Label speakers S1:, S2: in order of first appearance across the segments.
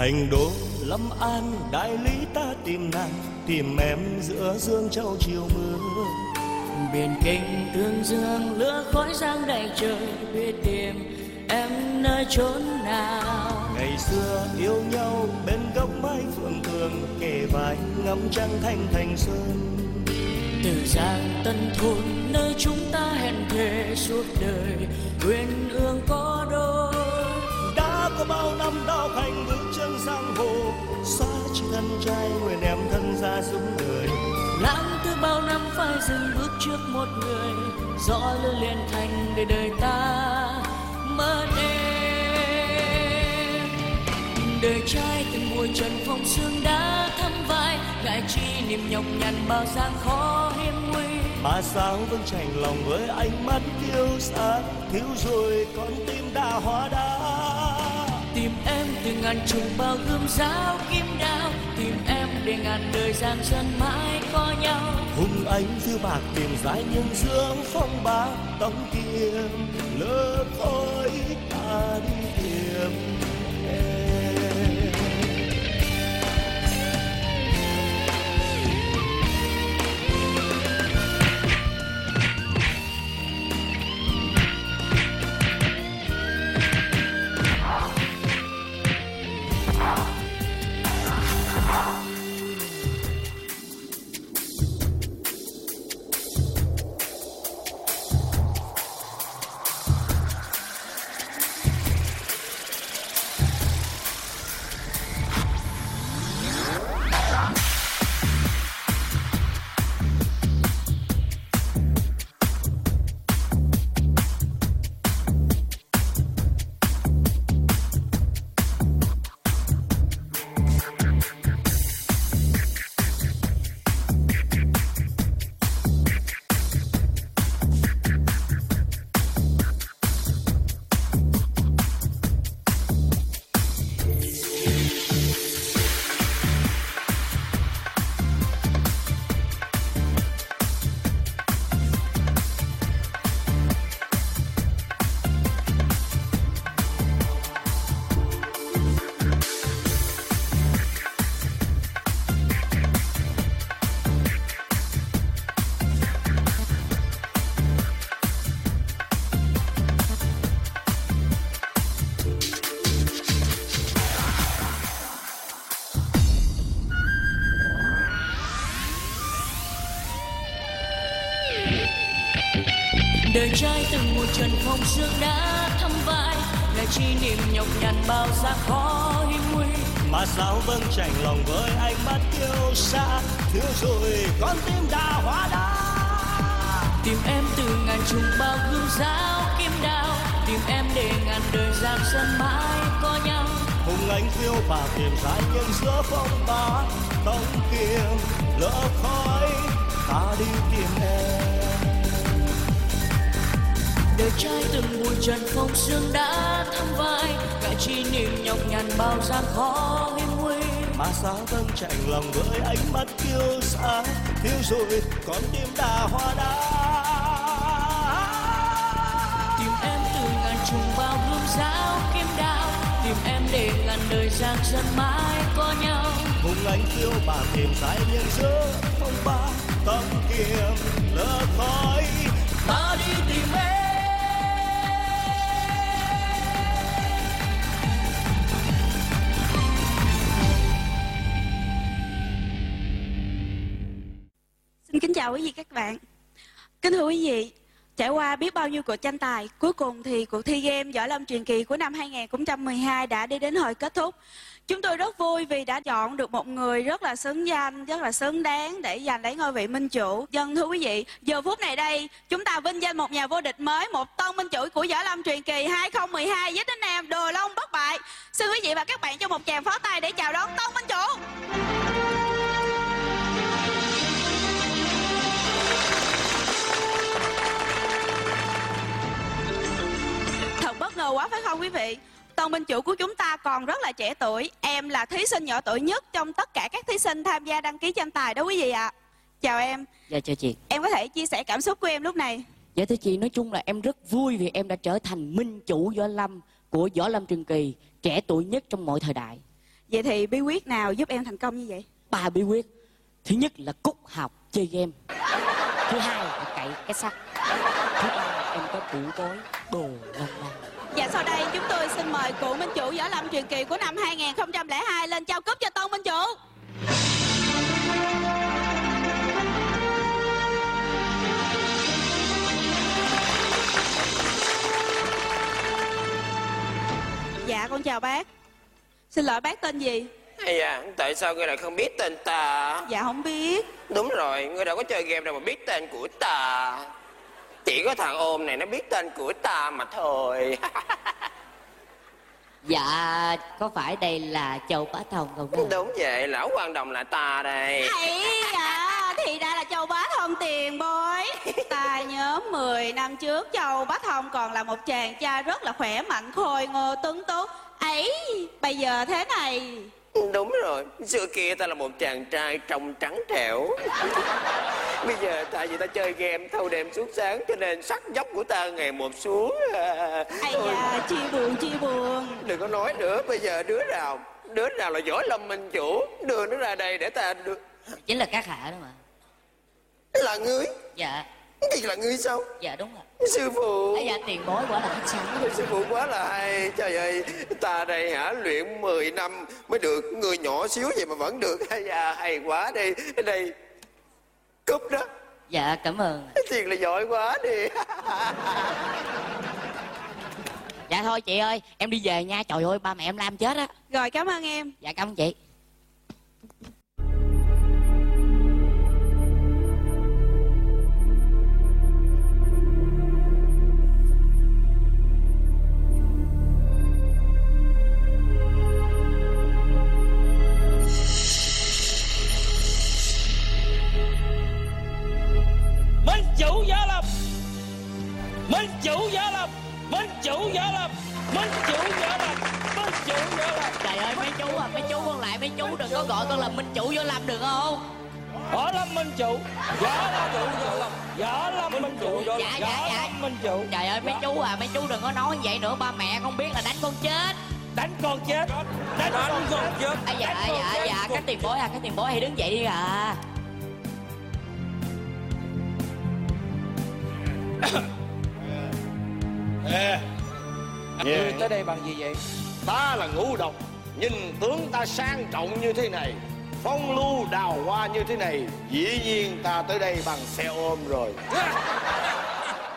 S1: thành đô lâm an đại lý ta tìm nàng tìm em giữa dương châu chiều mưa.
S2: Biển kinh tương dương lửa khói giang đầy trời biết tìm em nơi chốn nào.
S1: Ngày xưa yêu nhau bên gốc mái phượng tường kề vai ngắm trăng thanh thành sơn.
S2: Từ giang tân thôn nơi chúng ta hẹn thề suốt dừng bước trước một người gió lửa liền thành để đời ta. Mất em đời trai từng mùa trần phong sương đã thăm vai lại chi niềm nhọc nhằn bao gian khó hiểm nguy.
S1: Mà sao vẫn chạnh lòng với ánh mắt kiêu sa thiếu rồi con tim đã hóa đá.
S2: Tìm em từ ngàn trùng bao gươm giáo kim để ngàn đời gian sơn mãi có nhau.
S1: Hùng anh phiêu bạc tìm dài nhưng dưỡng phong ba, tống kiềm lỡ khói ta đi tìm.
S3: Nhiêu cuộc tranh tài, cuối cùng thì cuộc thi game Võ Lâm truyền kỳ của năm 2012 đã đi đến hồi kết thúc. Chúng tôi rất vui vì đã chọn được một người rất là xứng danh, rất là xứng đáng để giành lấy ngôi vị minh chủ. Dân thưa quý vị, giờ phút này đây, chúng ta vinh danh một nhà vô địch mới, một tân minh chủ của Võ Lâm truyền kỳ 2012 với tên Nam Đồ Long bất bại. Xin quý vị và các bạn cho một tràng phó tay để chào đón tân minh chủ. Ngờ quá phải không quý vị? Tân minh chủ của chúng ta còn rất là trẻ tuổi. Em là thí sinh nhỏ tuổi nhất trong tất cả các thí sinh tham gia đăng ký tranh tài đó quý vị ạ. Chào em,
S4: Dạ chào chị
S3: em có thể chia sẻ cảm xúc của em lúc này.
S4: Dạ thưa chị nói chung là em rất vui vì em đã trở thành minh chủ võ lâm của võ lâm truyền kỳ trẻ tuổi nhất trong mọi thời đại
S3: vậy thì bí quyết nào giúp em thành công như vậy
S4: ba bí quyết thứ nhất là cút học chơi game thứ hai là cậy cái sắt thứ ba là em có củ cối đồ lông lông
S3: Dạ sau đây chúng tôi xin mời cụ Minh Chủ Võ Lâm truyền kỳ của năm 2002 lên trao cúp cho Tôn Minh Chủ. Dạ con chào bác. Xin lỗi bác tên gì?
S5: Hay à, tại sao ngươi lại không biết tên ta?
S3: Dạ không biết.
S5: Đúng rồi, ngươi đâu có chơi game đâu mà biết tên của ta. Chỉ có thằng ôm này nó biết tên của ta mà thôi.
S4: dạ có phải đây là châu bá thông không đó
S5: Đúng vậy, lão quan đồng là ta đây.
S3: Ấy à, thì ra là Châu Bá Thông tiền bối. Ta nhớ 10 năm trước Châu Bá Thông còn là một chàng trai rất là khỏe mạnh, khôi ngô tuấn tú. Ấy, bây giờ thế này.
S5: Đúng rồi, xưa kia ta là một chàng trai trông trắng trẻo. Bây giờ tại vì ta chơi game thâu đêm suốt sáng cho nên sắc dốc của ta ngày một xuống. À,
S3: Ây da, chi buồn, chi buồn.
S5: Đừng có nói nữa, bây giờ đứa nào đứa nào là võ lâm minh chủ đưa nó ra đây để ta đưa
S4: chính là các hạ đó mà
S5: là ngươi
S4: dạ
S5: cái gì là ngươi sao?
S4: Dạ đúng rồi.
S5: Sư phụ.
S4: Ấy dạ tiền bối quả là khách sáo
S5: sư phụ quá là hay. Trời ơi ta đây hả luyện 10 năm mới được. Người nhỏ xíu vậy mà vẫn được. Hay da hay quá đi. Đây cúp đó.
S4: Dạ cảm ơn.
S5: Thiệt là giỏi quá đi.
S4: Dạ thôi chị ơi em đi về nha. Trời ơi ba mẹ em làm chết á.
S3: Rồi cảm ơn em.
S4: dạ cảm ơn chị
S6: minh chủ võ lâm minh chủ võ lâm minh chủ võ lâm minh chủ võ lâm.
S4: Trời ơi mấy chú à mấy chú con lại mấy chú đừng có gọi con là minh chủ vô làm được không?
S6: Võ lâm minh chủ. Võ lâm võ lâm. Võ lâm minh chủ võ
S4: Dạ, dạ, dạ.
S6: lâm minh chủ.
S4: Trời ơi mấy chú à mấy chú đừng có nói như vậy nữa ba mẹ con biết là đánh con chết.
S6: Đánh con chết. Đánh con chết.
S4: À, dạ
S6: Đánh con
S4: dạ
S6: chết.
S4: dạ các tiền bối à các tiền bối hãy đứng dậy đi à
S6: Ngươi tới đây bằng gì vậy?
S7: Ta là ngũ độc Nhìn tướng ta sang trọng như thế này Phong lưu đào hoa như thế này Dĩ nhiên ta tới đây bằng xe ôm rồi.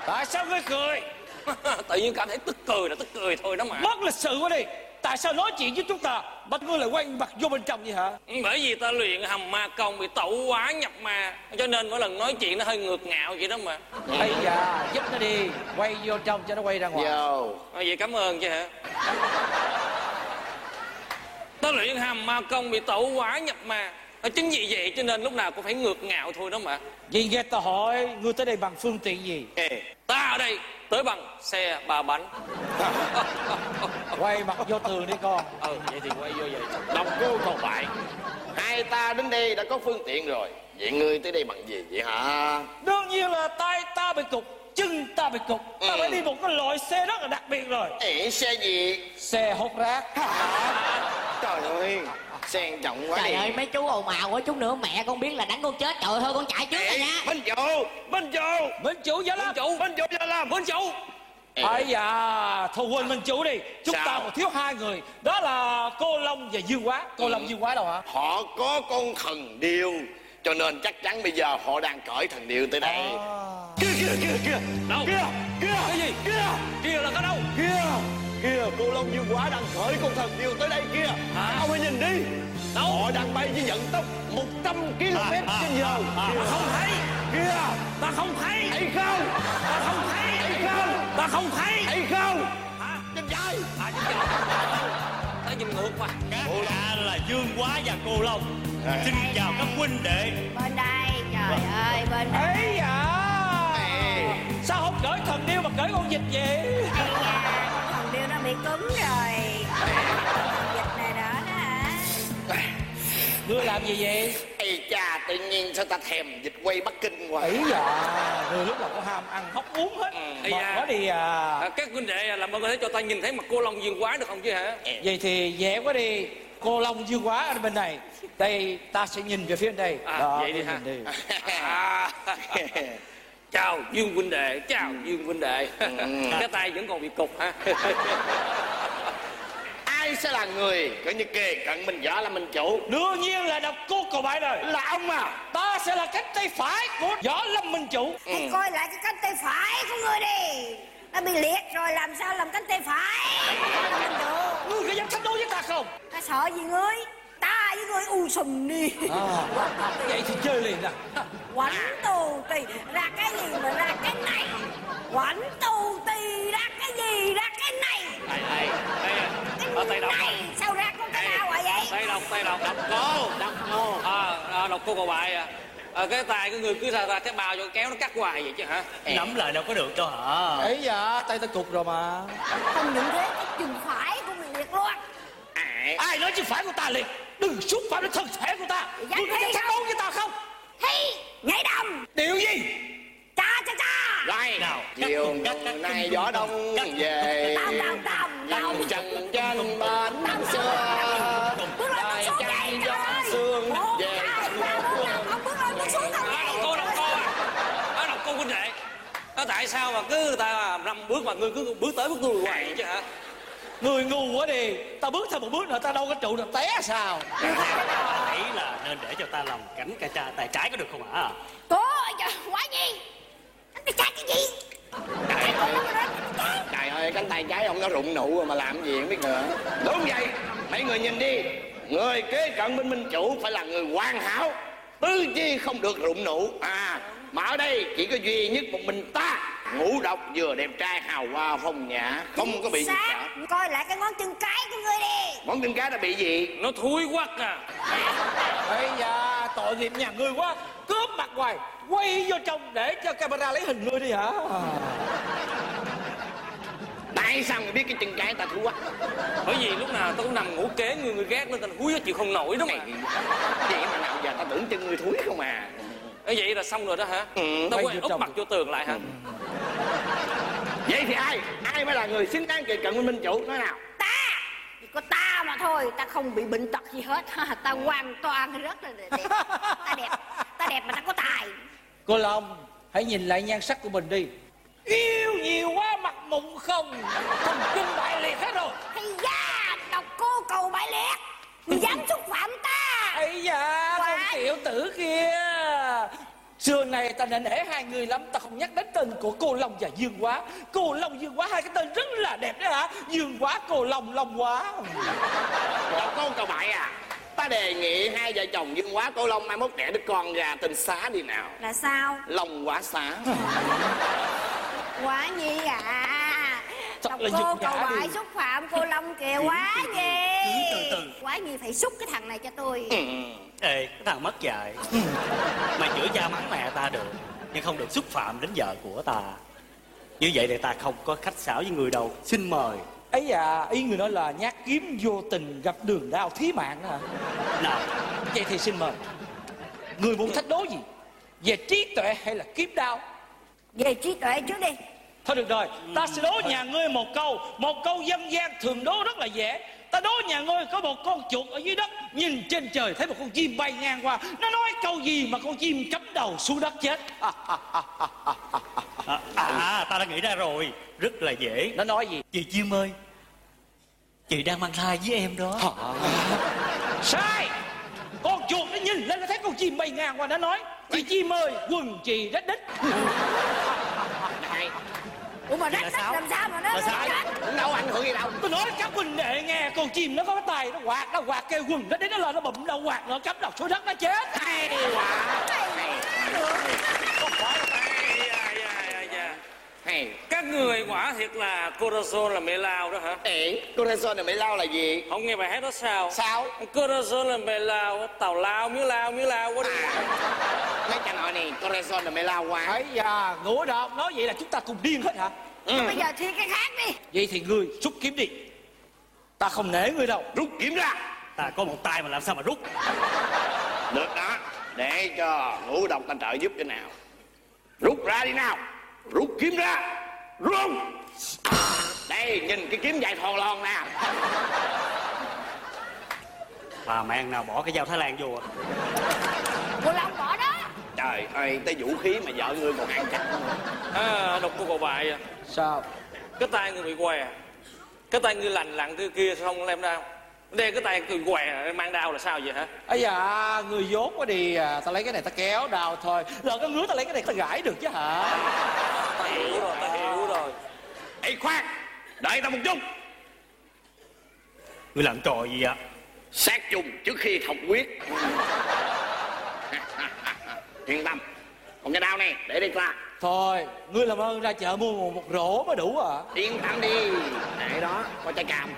S6: Tại sao ngươi cười?
S8: Tự nhiên cảm thấy tức cười là tức cười thôi đó mà.
S6: Mất lịch sự quá đi tại sao nói chuyện với chúng ta? Bắt ngươi lại quay mặt vô bên trong vậy hả?
S8: Bởi vì ta luyện hầm ma công bị tẩu quá nhập ma cho nên mỗi lần nói chuyện nó hơi ngược ngạo vậy đó mà.
S6: Ây da giúp nó đi. Quay vô trong cho nó quay ra ngoài.
S7: Yo.
S8: À, vậy cảm ơn chứ hả? Ta luyện hầm ma công bị tẩu quá nhập ma. À, chính vì vậy cho nên lúc nào cũng phải ngược ngạo thôi đó mà.
S6: Vậy nghe ta hỏi Ngươi tới đây bằng phương tiện gì?
S7: Ê,
S8: ta ở đây tới bằng xe ba bánh.
S6: Quay mặt vô tường đi con.
S8: Ừ vậy thì quay vô vậy.
S7: Độc cô còn bại. Hai ta đến đây đã có phương tiện rồi. Vậy ngươi tới đây bằng gì vậy hả?
S6: Đương nhiên là tay ta bị cục Chân ta bị cục. Ta
S7: Ừ.
S6: phải đi một cái loại xe rất là đặc biệt rồi.
S7: Ê, xe gì?
S6: Xe hút rác.
S7: Trời ơi Sang trọng quá
S4: trời
S7: đi.
S4: ơi mấy chú ồn ào quá chút nữa mẹ con biết là đánh con chết. Trời ơi thôi con chạy trước rồi nha.
S7: Minh chủ Minh chủ.
S6: Minh chủ giả lâm
S8: chủ
S7: Minh chủ ra làm
S8: minh chủ.
S6: Ây da Thôi quên Minh chủ đi. Chúng
S7: Sao?
S6: ta còn thiếu hai người. Đó là cô Long và Dương Quá. Cô Long Dương Quá đâu hả?
S7: Họ có con thần điêu Cho nên chắc chắn bây giờ họ đang cởi thần điêu tới đây. Kia kia kia kia
S8: đâu?
S7: Kia kia
S8: cái gì?
S7: Kia
S8: kia là cái đâu?
S7: Kia kia cô long dương quá đang khởi con thần điêu tới đây kia.
S8: Hả?
S7: ông hãy nhìn đi.
S8: Đâu?
S7: họ đang bay với vận tốc 100 km trên giờ. Kìa.
S8: không thấy.
S7: Kia
S8: ta không thấy.
S7: Thấy không.
S8: Ta không thấy.
S7: Thấy không.
S8: Ta không thấy.
S7: Thấy không.
S8: Hả?
S7: Trên vai
S8: à trời thấy nhìn ngược quá.
S9: Các hạ là Dương Quá và Cô Long. Xin chào các huynh đệ.
S10: Bên đây trời ơi bên đây.
S6: Ấy
S7: Ê.
S6: Sao không cởi thần điêu mà cởi con vịt vậy
S10: bị cứng rồi. Vịt này đó đó. Hả
S6: Ngươi làm gì vậy?
S7: Ây cha tự nhiên sao ta thèm dịch quay Bắc Kinh quá?
S6: Ấy dạ người lúc nào có ham ăn hóc uống hết.
S8: Ây
S6: mệt
S8: da.
S6: quá đi à.
S8: À, các huynh đệ làm ơn có thể cho ta nhìn thấy mặt cô long dương quá được không chứ hả?
S6: Vậy thì dễ quá đi. Cô long dương quá ở bên này. Đây ta sẽ nhìn về phía đây.
S8: À,
S6: Đó,
S8: vậy đi
S6: nhìn
S8: ha.
S6: đi.
S8: À, chào dương huynh đệ chào dương huynh đệ. Cái tay vẫn còn bị cục ha
S7: ai sẽ là người coi như kề cận mình võ là mình chủ?
S6: Đương nhiên là độc cô cầu bại rồi.
S7: Là ông à?
S6: Ta sẽ là cánh tay phải của võ lâm minh chủ.
S9: Hãy coi lại cái cánh tay phải của ngươi đi. Nó bị liệt rồi làm sao làm cánh tay phải? Làm mình được
S6: ngươi có dám thách đấu với ta không?
S9: Ta sợ gì ngươi với ngươi u sùm đi
S6: à, vậy thì chơi liền nè
S9: Quảnh tù tì ra cái gì mà ra cái này? Quảnh tù tì ra cái gì ra cái này?
S8: Đây đây đây ở tay độc
S9: này sao ra con cái nào vậy?
S8: tay độc tay độc độc cô. Độc cô. À, à độc cô cầu bại à. À, cái tay của người cứ ra ra cái bao cho kéo nó cắt hoài vậy chứ hả?
S11: Nắm lại đâu có được đâu hả?
S6: Ấy dạ tay ta cục rồi mà.
S9: Không những thế cái chừng phải của mình liệt luôn.
S6: Ai? Nói chứ phải của ta liền đừng xúc phạm đến thân thể của ta.
S9: Dám
S6: ngươi có dám thách đấu với ta không?
S9: Hey nhảy đầm
S6: điều gì?
S9: Cha cha cha.
S7: Rồi
S11: Nào,
S7: chiều nay gió đông về.
S9: Tầm tầm tầm
S7: dần chân trên bến xưa.
S9: Bước lên bước xuống
S7: Đại
S9: vậy
S7: gió sương về
S9: năm.
S8: cô huynh đệ? Tại sao mà cứ ta năm bước mà ngươi cứ bước tới bước lui hoài vậy chứ hả
S6: người ngu quá đi. Ta bước thêm một bước nữa ta đâu có trụ được té sao?
S11: Ấy là nên để cho ta làm cảnh ca cha tay trái có được không hả
S9: ơi trời quá gì? Anh bị cắt cái gì?
S7: Trời ơi trời ơi cánh tay trái ông nó rụng nụ rồi mà làm gì không biết nữa. Đúng vậy mấy người nhìn đi. Người kế cận bên minh chủ phải là người hoàn hảo. Tư chi không được rụng nụ. À mà ở đây chỉ có duy nhất một mình ta. Ngũ độc vừa đẹp trai hào hoa phong nhã. Không có bị gì cả.
S9: Coi lại cái ngón chân cái của ngươi đi.
S7: Món tinh cá đã bị gì?
S8: Nó thúi quắc à.
S6: Ấy dạ tội nghiệp nhà ngươi quá. Cướp mặt hoài quay vô trong để cho camera lấy hình ngươi đi hả?
S7: Tại sao người biết cái chân cái ta thú quá
S8: bởi vì lúc nào tôi cũng nằm ngủ kế người người ghét nó thành húi nó chịu không nổi đó mà
S7: vậy mà nào giờ ta tưởng chân người thúi không à
S8: Ê, vậy là xong rồi đó hả?
S7: Ừ,
S8: tao
S6: quay
S8: quay
S6: vô
S8: úp mặt vô tường lại hả?
S7: Vậy thì ai? Ai mới là người xứng đáng kề cận bên minh chủ? Nói nào.
S9: Ta! Chỉ có ta mà thôi. Ta không bị bệnh tật gì hết. Ta hoàn toàn rất là đẹp. Ta đẹp. Ta đẹp mà ta có tài.
S6: Cô long hãy nhìn lại nhan sắc của mình đi. Yêu nhiều quá mặt mụn không. Thần kinh bại liệt hết rồi.
S9: Hay da Độc cô cầu bãi liệt Ngươi dám xúc phạm ta.
S6: Ấy dạ
S9: Quá.
S6: con tiểu tử kia. Xưa này ta nể nể hai người lắm Ta không nhắc đến tên của cô Long và Dương Quá Cô Long Dương Quá hai cái tên rất là đẹp đấy hả? Dương Quá cô Long Long Quá
S7: độc cô cầu bại à. Ta đề nghị hai vợ chồng dương quá cô long mai mốt đẻ đứa con ra tên xá đi nào.
S9: Là sao?
S7: Long quá xá.
S9: Quá nhi à
S6: Thật là
S9: cô cầu
S6: đi.
S9: xúc phạm cô Long kìa Quá
S11: từ từ.
S9: Quá nhi phải xúc cái thằng này cho tôi.
S7: Ừ.
S11: ê cái thằng mất dạy. Mày chửi cha mắng mẹ ta được nhưng không được xúc phạm đến vợ của ta. Như vậy thì ta không có khách sáo với người đâu. Xin mời.
S6: Ấy dạ ý người nói là nhát kiếm vô tình gặp đường đao thí mạng đó hả?
S11: Nào.
S6: Vậy thì xin mời. Người muốn thách đố gì? Về trí tuệ hay là kiếm đao
S9: Về trí tuệ trước đi
S6: Thôi được rồi Ta sẽ đố nhà ngươi một câu. Một câu dân gian thường đố rất là dễ. Ta đố nhà ngươi có một con chuột ở dưới đất Nhìn trên trời thấy một con chim bay ngang qua. Nó nói câu gì mà con chim cắm đầu xuống đất chết?
S11: À, à ta đã nghĩ ra rồi. Rất là dễ.
S6: Nó nói gì?
S11: Chị chim ơi chị đang mang thai với em đó.
S6: Sai! Con chuột nó nhìn lên nó thấy con chim bay ngang qua Nó nói Chị chim ơi quần chị rất đích.
S7: Này,
S9: Ủa mà rách
S11: sao?
S9: làm sao mà nó
S11: Là
S9: nó
S11: sao?
S9: rách
S7: cũng đâu ảnh hưởng gì đâu
S6: Tôi nói các huynh đệ nghe Con chim nó có cái tay nó quạt Nó quạt kêu quần nó đến nó lên nó bụm đâu quạt nó cắm đầu xuống đất nó chết
S7: hay quá hay.
S8: Các người quả thiệt là corazon là mẹ lao đó hả?
S7: Ê corazon này mày lao là gì?
S8: Không nghe bài hát đó sao?
S7: Sao?
S8: Corazon là mẹ lao tàu lao miếu lao miếu lao quá đi.
S7: Mấy cha nội này corazon là mày lao quá.
S6: Ấy da ngủ đọc nói vậy là chúng ta cùng điên hết hả?
S7: Ừ.
S9: Bây giờ thi cái khác đi.
S6: Vậy thì ngươi rút kiếm đi. Ta không nể ngươi đâu.
S7: Rút kiếm ra.
S11: Ta có một tay mà làm sao mà rút?
S7: Được đó. Để cho ngũ độc ta trợ giúp cái nào. Rút ra đi nào rút kiếm ra. Rút đây nhìn cái kiếm dài thòn lòn nè.
S9: Bà mang nào bỏ cái dao thái lan vô à?
S10: Cô Long bỏ đó.
S7: Trời ơi tới vũ khí mà vợ ngươi còn ăn chặt
S8: à, độc cô cầu bại à.
S6: sao?
S8: Cái tay người bị què cái tay người lành lặn kia kia sao không? đem đây cái tay người què mang đao là sao vậy hả?
S6: Ấy dạ người vốn quá đi à. Ta lấy cái này ta kéo đào thôi. Lỡ cái ngứa ta lấy cái này ta gãi được chứ hả?
S8: Ta hiểu rồi ta hiểu rồi.
S7: Ê khoan đợi ta một chút.
S9: Ngươi làm trò gì vậy
S7: sát chung trước khi học quyết. Yên tâm. Còn cái đao này để đi qua.
S6: Thôi ngươi làm ơn ra chợ mua một, một rổ mới đủ à.
S7: Yên tâm đi. Để đó có trái cam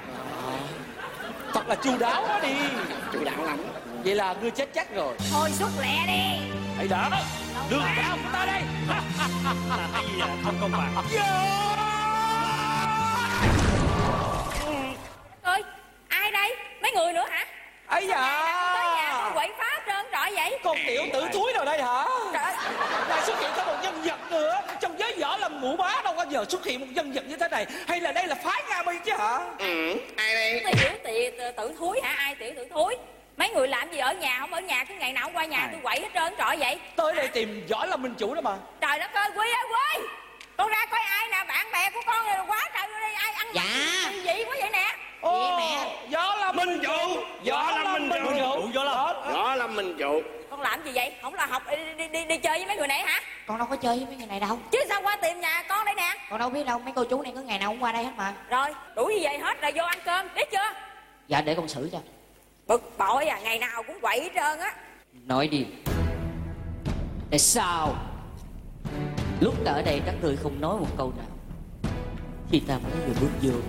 S6: thật là chu đáo quá đi.
S7: Chủ đạo lắm.
S6: Vậy là ngươi chết chắc rồi.
S10: Thôi xúc lẹ đi.
S6: Ấy đó. Đường đao của ta đây.
S9: Làm cái gì không công bằng
S10: ơi ai đây? Mấy người nữa hả
S6: ấy
S10: tới nhà
S6: dạ
S10: tôi quậy phá hết trơn trọi vậy.
S6: Con tiểu tử thúi nào đây hả? Lại xuất hiện thêm một nhân vật nữa. Trong giới võ lâm ngũ bá đâu bao giờ xuất hiện một nhân vật như thế này. Hay là đây là phái nga mi chứ hả?
S7: Ừ ai đây?
S10: Tiểu tị tử thúi hả? Ai tiểu tử thúi? Mấy người làm gì ở nhà không? Ở nhà cứ ngày nào cũng qua nhà tôi quậy hết trơn trọi vậy.
S6: Tới đây tìm võ lâm minh chủ đó mà.
S10: Trời đất ơi quý ơi quý con ra coi ai nè bạn bè của con rồi quá trời vô đây ai ăn
S4: Dạ.
S10: gì quá vậy nè?
S6: Ồ, võ lâm
S7: Minh chủ!
S6: võ lâm minh chủ
S9: Võ lâm.
S7: đó là mình chủ
S10: con làm gì vậy? Không là học đi đi, đi, đi chơi với mấy người này hả?
S4: Con đâu có chơi với mấy người này đâu.
S10: Chứ sao qua tìm nhà con đây nè?
S4: Con đâu biết đâu mấy cô chú này có ngày nào cũng qua đây hết mà.
S10: Rồi đủ như vậy hết rồi vô ăn cơm biết chưa?
S4: Dạ để con xử cho.
S10: Bực bội à ngày nào cũng quậy hết trơn á.
S4: Nói đi. Tại sao lúc ta ở đây các người không nói một câu nào. Khi ta mới vừa bước vô,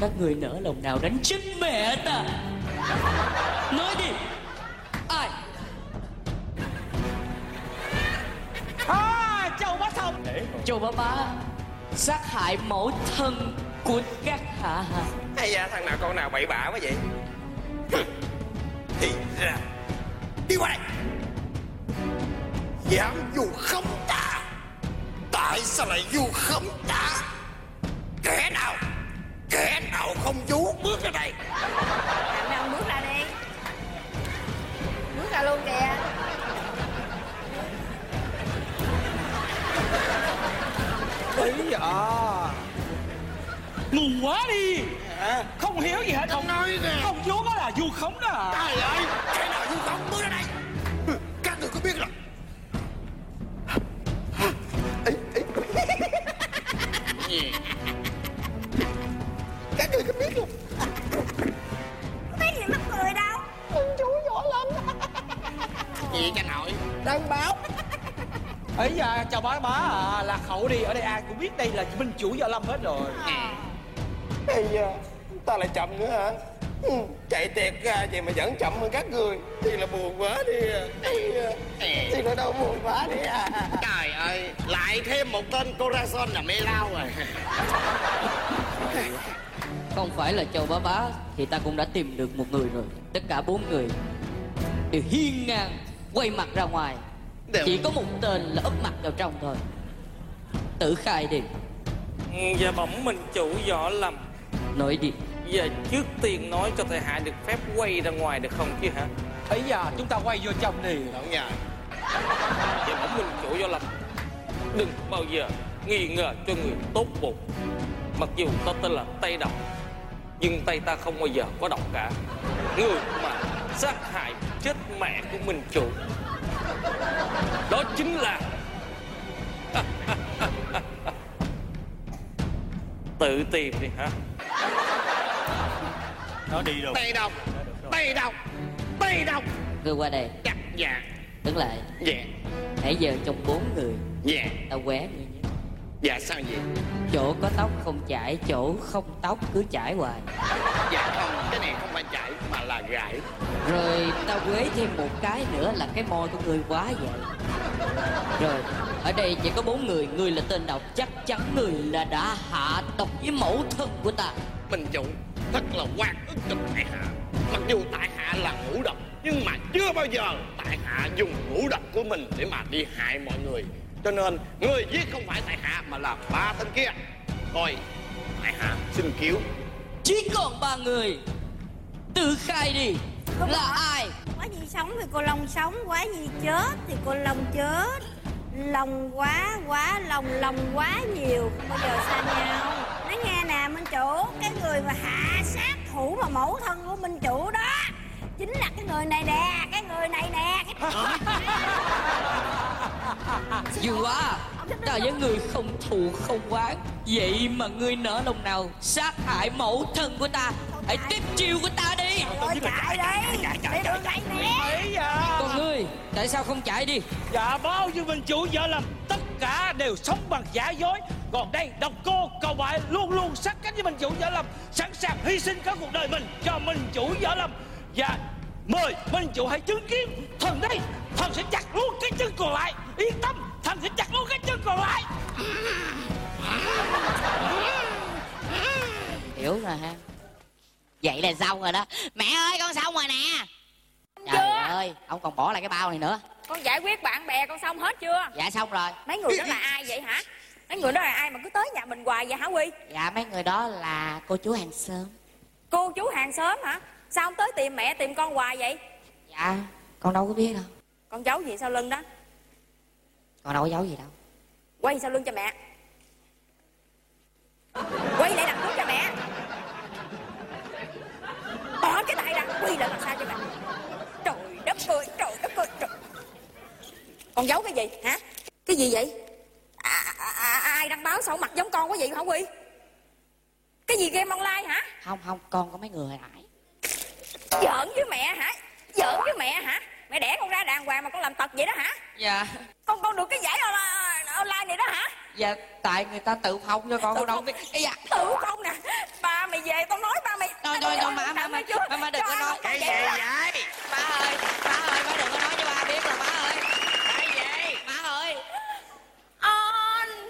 S4: các người nỡ lòng nào đánh chết mẹ ta? Nói đi. Ai?
S6: À châu bá thông.
S4: Châu bá bá, sát hại mẫu thân của các hạ hạ
S5: hay da, thằng nào con nào bậy bạ quá vậy?
S2: Thì ra, đi qua đây. Dám dù không tại sao lại vu khống ta? Kẻ nào? Kẻ nào không vu bước ra đây?
S10: Làm đâu bước ra đi bước ra luôn kìa.
S6: Ấy dạ ngu quá đi. Không hiểu gì hết. Không
S2: nói nè.
S6: Không vốn đó là du khống đó hả
S2: trời ơi kẻ nào vu khống bước ra đây
S6: đang báo. Ấy dạ chào bá bá à lạc hậu đi. Ở đây ai cũng biết đây là minh chủ võ lâm hết rồi.
S5: Hay da ta lại chậm nữa hả? Ừ, chạy tiệt ra vậy mà vẫn chậm hơn các người. Thì là buồn quá đi. À. Thì là đâu buồn quá đi à.
S7: Trời ơi lại thêm một tên corazon là mê lao rồi.
S4: Không phải là châu bá bá thì ta cũng đã tìm được một người rồi. Tất cả bốn người đều hiên ngang quay mặt ra ngoài. Chỉ có một tên là úp mặt vào trong thôi. Tự khai đi.
S8: Dạ bẩm mình chủ võ lâm
S4: nói đi.
S8: Giờ trước tiên nói cho thầy hạ được phép quay ra ngoài được không chứ hả?
S6: Ấy dạ chúng ta quay vô trong đi.
S7: Đúng nhờ
S8: Dạ bẩm mình chủ võ lâm Đừng bao giờ nghi ngờ cho người tốt bụng. Mặc dù ta tên là Tây Độc Nhưng tay ta không bao giờ có độc cả. Người mà sát hại chết mẹ của mình chủ. Đó chính là Tự tìm đi hả?
S9: Nó đi rồi
S7: tây độc tây độc tây độc
S4: ngươi qua đây.
S7: Dạ dạ.
S4: Đứng lại.
S7: Dạ.
S4: Nãy giờ trong bốn người
S7: dạ.
S4: ta qué ngươi nhé
S7: dạ sao vậy?
S4: Chỗ có tóc không chải chỗ không tóc cứ chải hoài.
S7: Dạ không cái này không phải chạy mà là gãi
S4: rồi ta quế thêm một cái nữa là cái môi của ngươi quá vậy. Rồi ở đây chỉ có bốn người ngươi là tên độc chắc chắn ngươi là đã hạ độc với mẫu thân của ta.
S7: Minh chủ thật là quan ức cực tại hạ. Mặc dù tại hạ là ngũ độc nhưng mà chưa bao giờ tại hạ dùng ngũ độc của mình để mà đi hại mọi người. Cho nên người giết không phải tại hạ mà là ba tên kia. Thôi tại hạ xin cứu.
S4: Chỉ còn ba người tự khai đi.
S10: Không
S4: là
S10: có.
S4: ai?
S10: Quá gì sống thì cô Long sống quá gì chết thì cô Long chết. Lòng quá quá lòng lòng quá nhiều. Không bao giờ xa nhau. Nói nghe nè minh chủ cái người mà hạ sát thủ mà mẫu thân của minh chủ đó chính là cái người này nè cái người này nè cái...
S4: Dù à Ta với người không thù không oán. Vậy mà ngươi nỡ lòng nào Sát hại mẫu thân của ta? Hãy tiếp chiêu của ta đi.
S10: Rồi chạy đi. Đi đường này nè.
S6: Ấy à
S4: Còn ngươi Tại sao không chạy đi?
S6: Dạ bao nhiêu minh chủ vợ lầm Tất cả đều sống bằng giả dối. Còn đây độc cô cầu bại Luôn luôn sát cánh với minh chủ vợ lầm Sẵn sàng hy sinh cả cuộc đời mình Cho minh chủ vợ lầm Và mời minh chủ hãy chứng kiến. Thần đây Thần sẽ chặt luôn cái chân còn lại. Yên tâm Thần sẽ chặt luôn cái chân còn lại.
S4: Hiểu rồi ha. Vậy là xong rồi đó. Mẹ ơi con xong rồi nè. Trời
S10: Chưa.
S4: ơi Ông còn bỏ lại cái bao này nữa.
S10: Con giải quyết bạn bè con xong hết chưa?
S4: Dạ xong rồi.
S10: Mấy người đó là ai vậy hả? Mấy người đó là ai mà cứ tới nhà mình hoài vậy hả quy
S4: Dạ mấy người đó là cô chú hàng xóm.
S10: Cô chú hàng xóm hả? Sao không tới tìm mẹ tìm con hoài vậy?
S4: Dạ Con đâu có biết đâu.
S10: Con giấu gì sau lưng đó
S4: Con đâu có giấu gì đâu.
S10: Quay sau lưng cho mẹ? Quay lại đặt thuốc cho mẹ. Bỏ cái tay ra quay lại làm sao cho mẹ? Trời đất ơi trời đất ơi trời. Con giấu cái gì hả? Cái gì vậy? À, à, à, ai đăng báo sao mặt giống con quá vậy hả quy cái gì game online hả?
S4: Không không con có mấy người hồi nãy.
S10: Giỡn với mẹ hả? Giỡn với mẹ hả mẹ đẻ con ra đàng hoàng mà con làm tật vậy đó hả?
S4: Dạ.
S10: Con con được cái giải online, online này đó hả?
S4: Dạ tại người ta tự phong cho con con đâu biết. Ây da
S10: tự không nè. Ba mày về tao nói ba mày
S4: Thôi thôi thôi má má má má má đừng có nói
S10: cái gì. vậy
S4: Má ơi má ơi má đừng có nói cho ba biết rồi má ơi. Cái gì Má ơi.
S10: Anh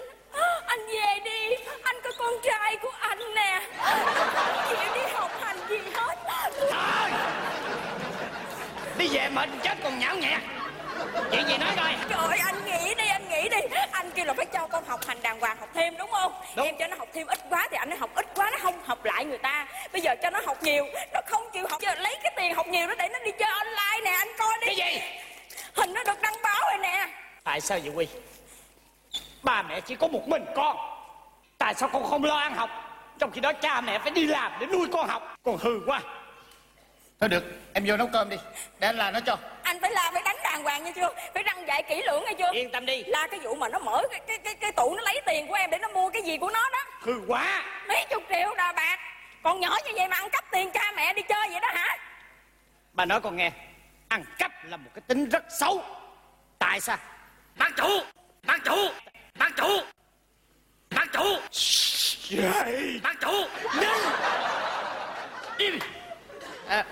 S10: anh về đi. Anh có con trai của anh nè. Không chịu đi học hành gì hết
S12: đi về mệt chết còn nhão nhẹ chuyện gì nói coi.
S10: Trời anh nghĩ đi anh nghĩ đi. Anh kêu là phải cho con học hành đàng hoàng học thêm đúng không?
S12: Đúng.
S10: em cho nó học thêm ít quá thì anh nó học ít quá nó không học lại người ta. Bây giờ cho nó học nhiều nó không chịu học. Giờ lấy cái tiền học nhiều đó để nó đi chơi online nè anh coi đi.
S12: Cái gì?
S10: Hình nó được đăng báo rồi nè.
S12: Tại sao vậy quy? Ba mẹ chỉ có một mình con. Tại sao con không lo ăn học? Trong khi đó cha mẹ phải đi làm để nuôi con học. Con hư quá thôi được em vô nấu cơm đi. Để anh làm nó cho.
S10: Anh phải làm phải đánh đàng hoàng nghe chưa? Phải răng dạy kỹ lưỡng nghe chưa?
S12: Yên tâm đi.
S10: Là cái vụ mà nó mở cái cái cái, cái tủ nó lấy tiền của em để nó mua cái gì của nó đó.
S12: Hư quá.
S10: Mấy chục triệu đà bạc. Còn nhỏ như vậy mà ăn cắp tiền cha mẹ đi chơi vậy đó hả?
S12: Bà nói con nghe ăn cắp là một cái tính rất xấu. Tại sao? Bác chủ bác chủ bác chủ bác chủ. Bác chủ. Nhanh. Im. À,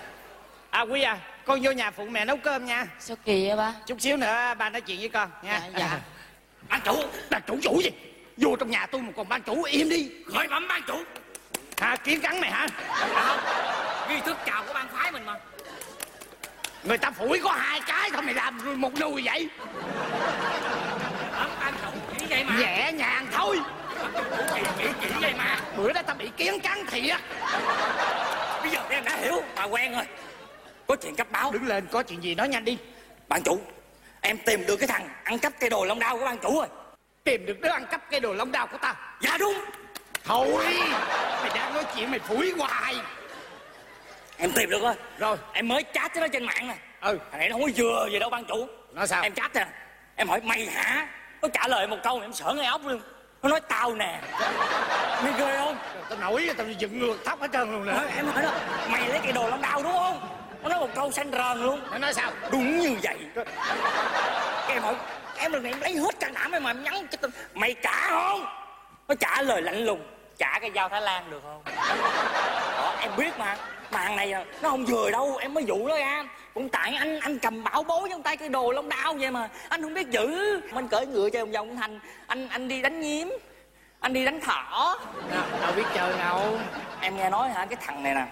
S12: à quý à con vô nhà phụ mẹ nấu cơm nha.
S4: Sao kỳ vậy ba?
S12: Chút xíu nữa ba nói chuyện với con nha.
S4: Dạ, dạ.
S12: ban chủ ban chủ chủ gì? Vô trong nhà tôi mà còn ban chủ im đi. Khởi bẩm ban chủ. Hả kiến cắn mày hả?
S13: Nghi thức chào của ban phái mình mà.
S12: Người ta phủi có hai cái thôi mày làm một nùi vậy.
S13: Hả? ban chủ chỉ vậy mà.
S12: Nhẹ nhàng thôi.
S13: Chỉ chỉ chỉ vậy mà.
S12: Bữa đó tao bị kiến cắn thiệt.
S13: Bây giờ em đã hiểu bà quen rồi có chuyện cấp báo.
S12: Đứng lên có chuyện gì nói nhanh đi.
S13: Ban chủ em tìm được cái thằng ăn cắp cây đồ long đao của ban chủ rồi.
S12: Tìm được đứa ăn cắp cây đồ lông đao của tao
S13: dạ đúng.
S12: Thôi mày đang nói chuyện mày phủi hoài.
S13: Em tìm được rồi.
S12: Rồi.
S13: Em mới chat với nó trên mạng nè.
S12: Ừ.
S13: Thằng này nó không có vừa gì đâu ban chủ.
S12: Nói sao?
S13: Em chat nè. Em hỏi mày hả? Nó trả lời một câu em sợ ngay ốc luôn. Nó nói tao nè. Mày ghê không?
S12: Tao nổi tao dựng ngược tóc hết trơn luôn nữa
S13: Ờ, em hỏi nó mày lấy cây đồ long đao đúng không nó nói một câu xanh rờn luôn.
S12: Nó nói sao?
S13: Đúng như vậy. Em hỏi em lần này em lấy hết can đảm em mà em nhắn cho tao mày trả không? Nó trả lời lạnh lùng. Trả cái dao thái lan được không? Đó, em biết mà. Mà thằng này à, nó không vừa đâu. Em mới dụ nó ra. Cũng tại anh anh cầm bảo bối trong tay cái đồ long đao vậy mà. Anh không biết giữ. Mình cởi ngựa cho ông dòng thành. Anh anh đi đánh nhím. Anh đi đánh thỏ.
S12: Đâu, đâu biết chơi đâu.
S13: Em nghe nói hả cái thằng này nè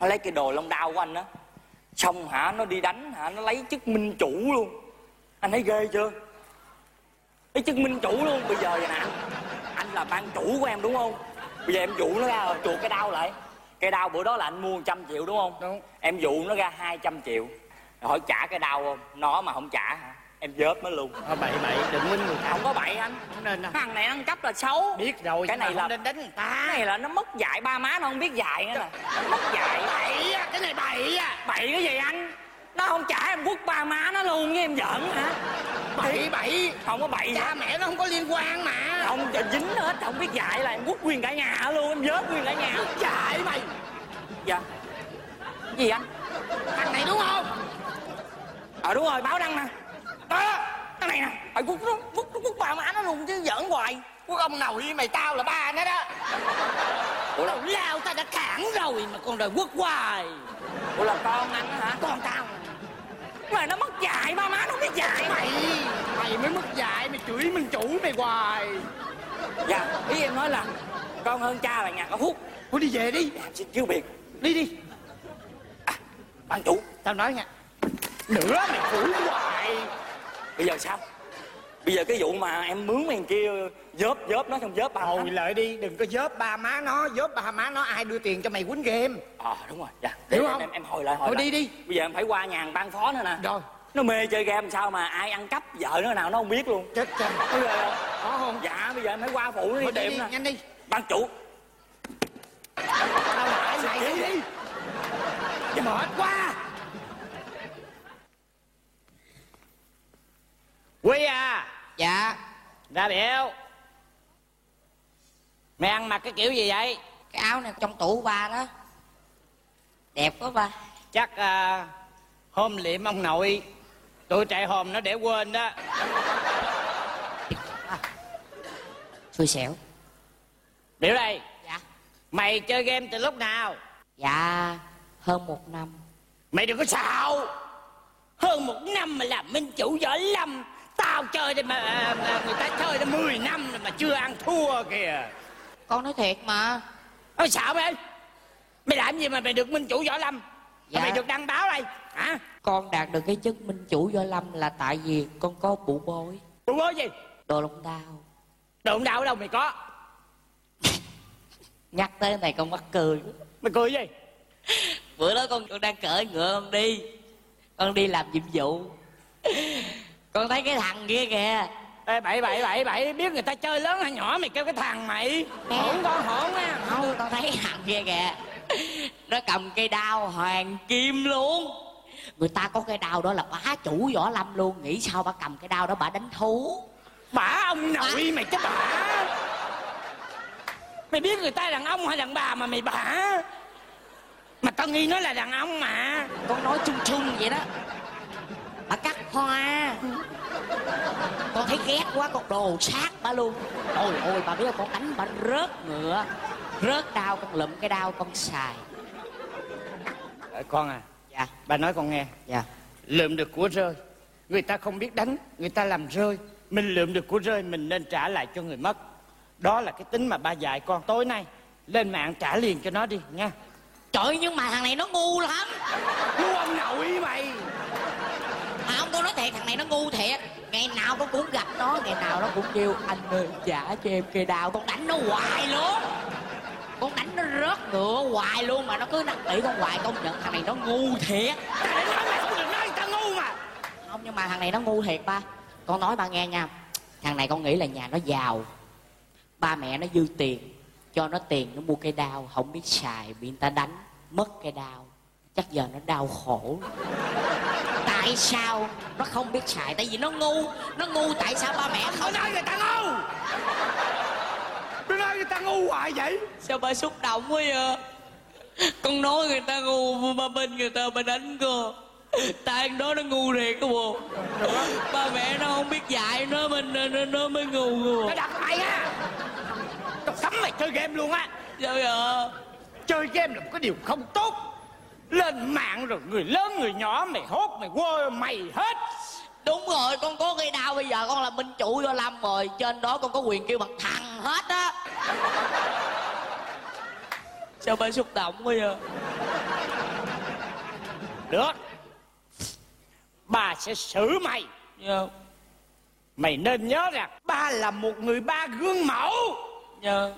S13: nó lấy cái đồ long đao của anh đó xong hả? Nó đi đánh hả? Nó lấy chức minh chủ luôn. Anh thấy ghê chưa? Lấy chức minh chủ luôn. Bây giờ vậy nè anh là ban chủ của em đúng không? Bây giờ em dụ nó ra rồi chuột cái đao lại. Cây đao bữa đó là anh mua trăm triệu đúng không?
S12: Đúng.
S13: em dụ nó ra 200 triệu. Rồi hỏi trả cái đao không? Nó mà không trả hả em vớt nó luôn.
S12: Thôi bậy bậy đừng huynh người ta
S13: không có bậy anh.
S12: Không nên đâu.
S13: Thằng này ăn cắp là xấu.
S12: Biết rồi
S13: cái này là
S12: nên đánh người ta.
S13: Cái này là nó mất dạy ba má nó không biết dạy nữa nè. Nó mất dạy.
S12: Bậy á, cái này bậy á.
S13: Bậy cái gì anh? Nó không trả em quất ba má nó luôn với em giỡn hả?
S12: Bậy bậy.
S13: Không có bậy
S12: Cha mẹ nó không có liên quan mà.
S13: Không cho dính hết không biết dạy là em quất nguyên cả nhà luôn em vớt nguyên cả nhà.
S12: Dạy mày.
S13: Dạ. Gì anh?
S12: Thằng này đúng không?
S13: Ờ đúng rồi báo đăng nè đó cái này nè. Mày quất nó quất nó quất ba má nó luôn chứ giỡn hoài.
S12: Quốc ông nội mày tao là ba nó đó
S13: ủa là,
S12: Lao tao đã cản rồi mà còn đòi quốc hoài.
S13: Ủa là con anh hả?
S12: Con tao.
S13: Mà nó mất dạy ba má nó không biết dạy.
S12: Mày Mày mới mất dạy Mày chửi mình chủ mày hoài.
S13: Dạ ý em nói là con hơn cha là nhà có phúc.
S12: Thôi đi về đi.
S13: Em xin chưa biệt.
S12: Đi đi.
S13: À, Ban chủ.
S12: Tao nói nha Nữa mày chửi hoài
S13: bây giờ sao? Bây giờ cái vụ mà em mướn thằng kia dớp dớp nó xong dớp ba
S12: Thôi lại đi Đừng có dớp ba má nó Dớp ba má nó ai đưa tiền cho mày quýnh game?
S13: Ờ đúng rồi dạ.
S12: Hiểu
S13: Để
S12: không?
S13: em, em, em hồi lại hồi
S12: Thôi
S13: lại.
S12: đi đi.
S13: Bây giờ em phải qua nhà ban phó nữa nè.
S12: Rồi.
S13: Nó mê chơi game sao mà ai ăn cắp vợ nó nào nó không biết luôn.
S12: Chết cha
S13: Bây giờ
S12: Có không?
S13: Dạ bây giờ em phải qua phụ nó đi
S12: đi
S13: nè.
S12: Nhanh đi.
S13: Ban chủ.
S12: Tao lại mày đi đi. Chứ mệt quá Quy à?
S4: Dạ.
S12: Ra biểu. Mày ăn mặc cái kiểu gì vậy?
S4: Cái áo này trong tủ ba đó. Đẹp quá ba.
S12: Chắc à, hôm liệm ông nội Tụi chạy hòm nó để quên đó.
S4: Xui xẻo.
S12: Biểu đây.
S4: Dạ.
S12: Mày chơi game từ lúc nào?
S4: Dạ Hơn một năm.
S12: Mày đừng có xạo. Hơn một năm mà làm minh chủ võ lâm Tao chơi đây mà, à, mà người ta chơi đã 10 năm rồi mà chưa ăn thua kìa.
S4: Con nói thiệt mà.
S12: Ôi xạo mày Mày làm gì mà mày được minh chủ võ lâm?
S4: Dạ.
S12: Mày được đăng báo đây hả?
S4: Con đạt được cái chức minh chủ võ lâm là tại vì con có bụ bôi
S12: Bộ bố gì?
S4: Đồ lông đao.
S12: Đụng đau ở đâu mày có?
S4: Nhắc tới này con mắc cười.
S12: Mày cười gì?
S4: Bữa đó con, con đang cởi ngựa con đi. Con đi làm nhiệm vụ Con thấy cái thằng kia kìa.
S12: Ê bảy bảy bảy bảy Biết người ta chơi lớn hay nhỏ mày kêu cái thằng mày. Hỗn con hỗn á.
S4: Không con thấy thằng kia kìa. Nó cầm cây đao hoàng kim luôn. Người ta có cây đao đó là bá chủ võ lâm luôn. Nghĩ sao bà cầm cái đao đó bà đánh thú?
S12: Bả ông nội mày chứ bả. Mày biết người ta đàn ông hay đàn bà mà mày bả? Mà tao nghi nó là đàn ông mà.
S4: Con nói chung chung vậy đó Bà cắt hoa. Con thấy ghét quá con đồ sát bà luôn. Ôi ôi bà biết không con đánh bà rớt ngựa. Rớt đao con lụm cái đao con xài.
S12: Ờ, Con à
S4: Dạ.
S12: Bà nói con nghe.
S4: Dạ.
S12: Lượm được của rơi Người ta không biết đánh Người ta làm rơi. Mình lượm được của rơi Mình nên trả lại cho người mất. Đó là cái tính mà ba dạy con tối nay. Lên mạng trả liền cho nó đi nha.
S4: Trời nhưng mà thằng này nó ngu lắm.
S12: Ngu ông nội mày
S4: mà không tôi nói thiệt, thằng này nó ngu thiệt. Ngày nào con cũng gặp nó, Ngày nào nó cũng kêu, Anh ơi trả cho em cây đào. Con đánh nó hoài luôn. Con đánh nó rớt ngựa hoài luôn Mà nó cứ năn nỉ con hoài, Công nhận thằng này nó ngu thiệt.
S12: Ta này nó mày không được nói tao ngu mà
S4: Không nhưng mà thằng này nó ngu thiệt, ba. Con nói ba nghe nha. Thằng này con nghĩ là nhà nó giàu. Ba mẹ nó dư tiền, Cho nó tiền, nó mua cây đao Không biết xài bị người ta đánh, Mất cây đao Chắc giờ nó đau khổ. Tại sao nó không biết xài? Tại vì nó ngu. Nó ngu tại sao ba mẹ không?
S12: Nói người ta ngu. Nó nói người ta ngu hoài vậy?
S4: Sao ba xúc động quá vậy? Con nói người ta ngu Ba bên người ta ba đánh cơ Tại thằng đó nó ngu thiệt cơ bộ. Ba mẹ nó không biết dạy nó Mình nó, nó mới ngu cơ bộ
S12: Nó đặt mày á. Tao cấm mày chơi game luôn á.
S4: Sao vậy?
S12: Chơi game là một cái điều không tốt Lên mạng rồi người lớn người nhỏ Mày hốt mày quơ mày hết.
S4: Đúng rồi con có cây đao bây giờ con là minh chủ võ lâm rồi Trên đó con có quyền kêu bằng thằng hết á. Sao ba xúc động quá vậy?
S12: Được. Bà sẽ xử mày.
S4: Dạ.
S12: Mày nên nhớ rằng Ba là một người ba gương mẫu.
S4: Dạ.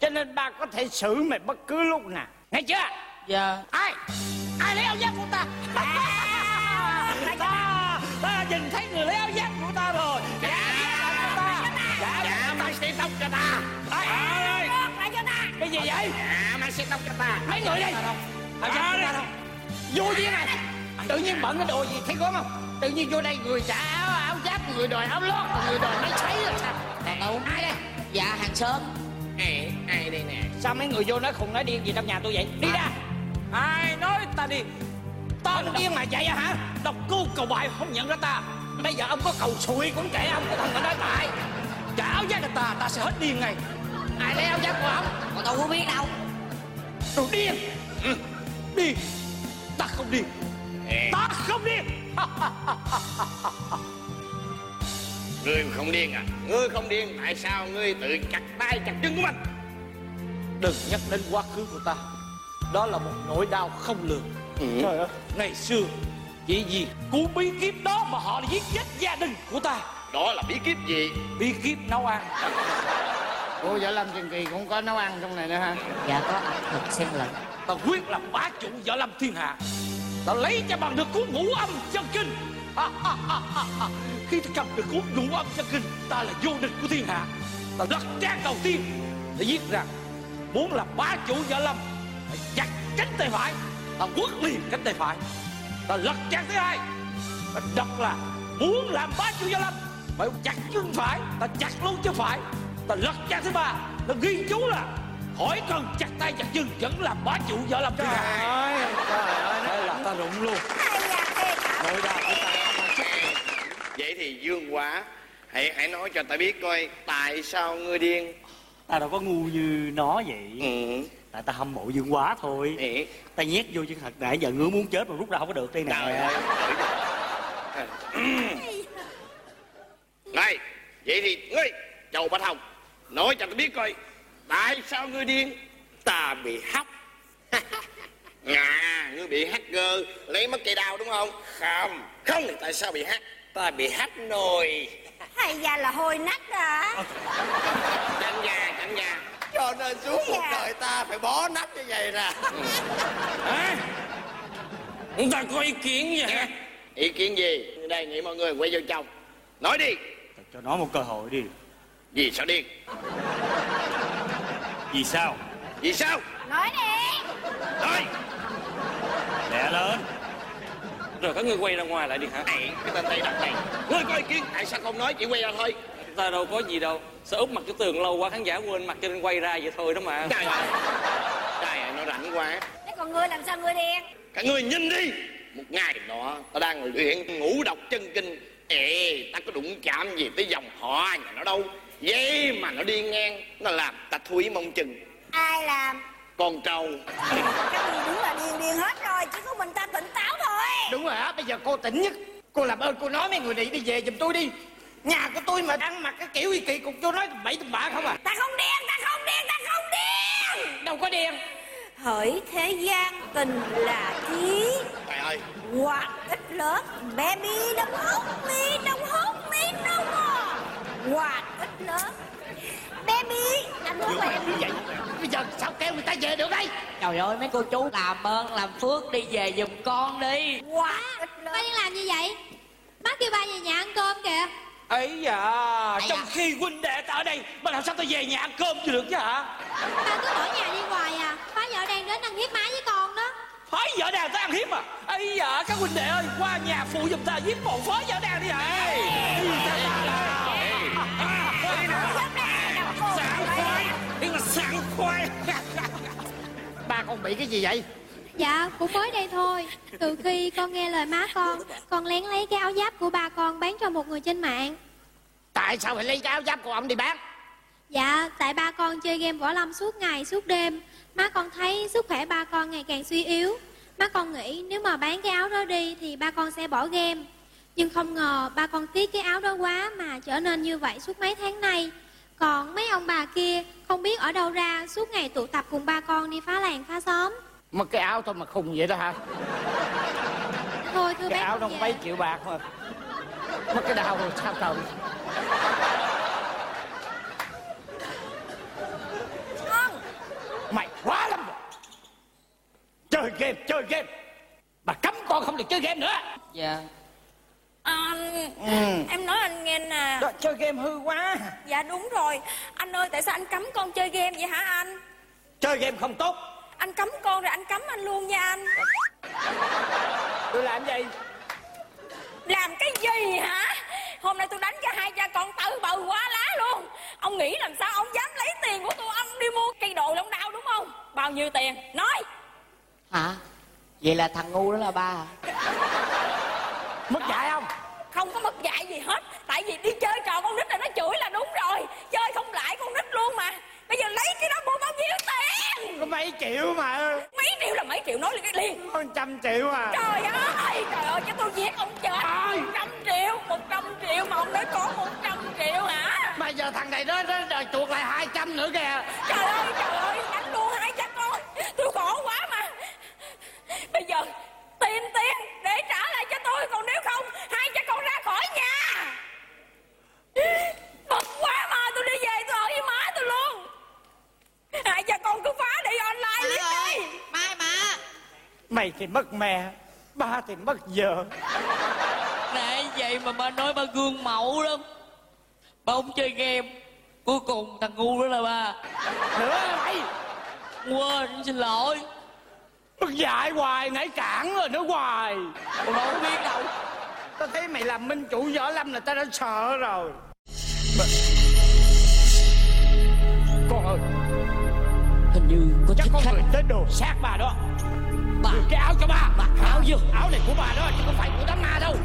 S12: Cho nên ba có thể xử mày bất cứ lúc nào. Nghe chưa
S4: dạ.
S12: Ai? Ai lấy áo giáp của ta?
S6: Ta ta nhìn thấy người lấy áo giáp của ta rồi.
S7: Dạ. Dạ. Dạ mang xiết tóc cho ta.
S6: Ai ai
S9: lại cho ta.
S12: Cái gì vậy?
S7: Dạ. Mang xiết tóc cho ta.
S12: Mấy người đây
S6: áo giáp đâu.
S12: Vô duyên này. Tự nhiên bận cái đồ gì thấy gớm không? Tự nhiên vô đây người trả áo áo giáp người đòi áo lót người đòi máy sấy là sao?
S4: Tao đâu
S12: ai đây?
S4: Dạ hàng xóm
S7: ai ai đây nè?
S12: Sao mấy người vô nói khùng nói điên gì trong nhà tôi vậy? Đi ra!
S6: ai nói ta đi? Ta
S12: ông điên mà vậy à hả?
S6: Độc cô cầu bại không nhận ra ta.
S12: Bây giờ ông có cầu sụi cũng kệ ông cũng không có nói tại
S6: trả áo giáp cho ta ta sẽ hết điên ngay.
S12: Ai lấy áo giáp của ông?
S4: Còn tao không biết đâu.
S12: Đồ điên!
S6: Ừ, đi. Ta không điên ta không điên
S7: ngươi không điên à? Ngươi không điên tại sao ngươi tự chặt tay chặt chân của mình?
S6: Đừng nhắc đến quá khứ của ta. Đó là một nỗi đau không lường.
S12: Trời ơi
S6: ngày xưa chỉ vì cú bí kíp đó mà họ giết chết gia đình của ta.
S7: Đó là bí kíp gì?
S6: Bí kíp nấu ăn.
S12: Cô võ lâm truyền kỳ cũng có nấu ăn trong này nữa hả?
S4: Dạ có ẩm thực xen lẫn
S6: ta quyết làm bá chủ võ lâm thiên hạ ta lấy cho bằng được cuốn ngũ âm chân kinh khi ta cầm được cuốn ngũ âm chân kinh ta là vô địch của thiên hạ. Ta lật trang đầu tiên để viết rằng muốn làm bá chủ võ lâm phải chặt cánh tay phải ta quất liền cánh tay phải. Ta lật trang thứ hai ta đọc là muốn làm bá chủ võ lâm phải chặt chân phải ta chặt luôn chân phải. Ta lật trang thứ ba ta ghi chú là khỏi cần chặt tay chặt chân vẫn làm bá chủ võ lâm. Thiên hạ
S12: ơi trời ơi
S6: là ta rụng luôn. Nỗi đau của ta
S7: vậy thì dương quá hãy hãy nói cho ta biết coi tại sao ngươi điên.
S11: Ta đâu có ngu như nó vậy.
S7: Ừ.
S11: Tại ta hâm mộ dương quá thôi.
S7: Ừ.
S11: Ta nhét vô chân thật nãy giờ ngứa muốn chết mà rút ra không có được đây
S7: trời
S11: nè
S7: ơi. Này vậy thì ngươi châu bạch hồng nói cho ta biết coi tại sao ngươi điên. Ta bị hóc. À ngươi bị hacker lấy mất cây đao đúng không? Không không thì tại sao bị hack ta bị hack nồi.
S9: Hay da là hôi nách à?
S7: Tránh ra tránh ra
S14: cho nên suốt
S9: Dạ.
S14: cuộc đời ta phải bó nắp như vậy nè.
S8: Hả? Chúng ta có ý kiến gì hả?
S7: Ý kiến gì? Đề nghị mọi người quay vô trong. Nói đi.
S11: Cho nó một cơ hội đi.
S7: Vì sao điên?
S11: Vì sao?
S7: Vì sao?
S9: Nói đi.
S7: Nói.
S11: Lẹ lên
S8: rồi các ngươi quay ra ngoài lại đi hả?
S7: Này cái tên tây độc này. Ngươi có ý kiến tại sao không nói chỉ quay ra thôi.
S8: Ta đâu có gì đâu. Sao úp mặt cái tường lâu quá khán giả quên mặt cho nên quay ra vậy thôi đó mà.
S7: Trời ơi. Trời ơi nó rảnh quá.
S9: Thế còn ngươi làm sao ngươi điên
S7: các ngươi nhìn đi. Một ngày nọ ta đang luyện ngũ độc chân kinh. Ê ta có đụng chạm gì tới dòng họ nhà nó đâu. Vậy mà nó đi ngang nó làm ta thúi mông chừng
S9: ai làm
S7: con trâu.
S9: Các người đúng là điên điên hết rồi chỉ có mình ta tỉnh táo thôi.
S12: Đúng rồi á bây giờ cô tỉnh nhất. Cô làm ơn cô nói mấy người này đi về giùm tôi đi. Nhà của tôi mà ăn mặc cái kiểu gì kỳ cục vô nói tầm bậy bạ không à.
S9: Ta không điên ta không điên ta không điên.
S12: Đâu có điên.
S9: Hỡi thế gian tình là chí.
S7: Trời ơi.
S9: Hoặc ít lớn baby đông hốc mi đông hốc mi đông hò hoặc ít lớn baby. Anh muốn
S12: như vậy. Bây giờ sao kêu người ta về được đây?
S4: Trời ơi mấy cô chú làm ơn làm phước đi về giùm con đi.
S9: Lớn.
S15: Ba đang làm gì vậy? Bác kêu ba về nhà ăn cơm kìa.
S6: Ấy dạ
S4: Ấy
S6: trong
S4: à.
S6: khi huynh đệ ta ở đây mà làm sao ta về nhà ăn cơm cho được chứ hả?
S15: Ba cứ ở nhà đi hoài à. Phá vợ đang đến ăn hiếp má với con đó.
S6: Phái vợ đàn ta ăn hiếp à? Ấy dạ các huynh đệ ơi qua nhà phụ giùm ta giết một phái vợ đàn đi hả khoái
S12: ba con bị cái gì vậy?
S15: Dạ cũng mới đây thôi. Từ khi con nghe lời má con Con lén lấy cái áo giáp của ba con bán cho một người trên mạng.
S12: Tại sao phải lấy cái áo giáp của ông đi bán
S15: Dạ tại ba con chơi game võ lâm suốt ngày suốt đêm. Má con thấy sức khỏe ba con ngày càng suy yếu. Má con nghĩ nếu mà bán cái áo đó đi Thì ba con sẽ bỏ game. Nhưng không ngờ ba con tiếc cái áo đó quá Mà trở nên như vậy suốt mấy tháng nay Còn mấy ông bà kia Không biết ở đâu ra Suốt ngày tụ tập cùng ba con đi phá làng phá xóm.
S12: Mất cái áo thôi mà khùng vậy đó hả?
S15: Thôi thưa
S12: cái
S15: bác
S12: áo đâu mấy triệu bạc mà. Mất cái đau rồi sao trời?
S9: Con
S12: mày quá lắm rồi. Game chơi game. Bà cấm con không được chơi game nữa.
S4: Dạ
S10: anh
S12: Ừ.
S10: em nói anh nghe nè.
S12: Đó, chơi game hư quá.
S10: Dạ đúng rồi. Anh ơi tại sao anh cấm con chơi game vậy hả anh?
S12: Chơi game không tốt.
S10: Anh cấm con rồi anh cấm anh luôn nha anh.
S12: Tôi làm gì?
S10: Làm cái gì hả? Hôm nay tôi đánh cho hai cha con tự bầu quá lá luôn. Ông nghĩ làm sao ông dám lấy tiền của tôi ông đi mua cây đồ lông đau đúng không? Bao nhiêu tiền? Nói.
S4: Hả? Vậy là thằng ngu đó là ba hả
S12: mất dạy không?
S10: Không có mất dạy gì hết. Tại vì đi chơi trò con nít là nó chửi là đúng rồi. Chơi không lại con nít luôn mà. Bây giờ lấy cái đó mua bao nhiêu tiền?
S12: Có mấy triệu mà.
S10: Mấy triệu là mấy triệu nói liền cái liền.
S12: Có trăm triệu à.
S10: Trời ơi trời ơi cho tôi giết ông chết. Một trăm triệu một trăm triệu mà ông nói có một trăm triệu hả?
S12: Mà giờ thằng này nó nó đòi chuột lại 200 nữa kìa.
S10: Trời ơi trời ơi đánh luôn hai cha con. Tôi khổ quá mà. Bây giờ tìm tiền để trả lại cho tôi còn nếu không? Hai cha con ra khỏi nhà. Bực quá mà tôi đi về tôi ở với má tôi luôn. Hai cha con cứ phá đi online đi.
S16: mai mà
S12: mày thì mất mẹ ba thì mất vợ.
S4: Nãy vậy mà ba nói ba gương mẫu lắm. Ba không chơi game cuối cùng thằng ngu đó là ba.
S12: Nữa mày.
S4: Quên xin lỗi.
S12: Mất dạy hoài nãy cản rồi nữa hoài.
S4: Con đâu biết đâu
S12: tao thấy mày làm minh chủ võ lâm là tao đã sợ rồi. Mà- con ơi.
S4: Hình như có
S12: chắc có
S4: khách.
S12: người tới đồ. Sát bà đó.
S4: Bà.
S12: Đưa cái áo cho ba
S4: bà áo vô.
S12: áo này của bà đó chứ không phải của đám ma đâu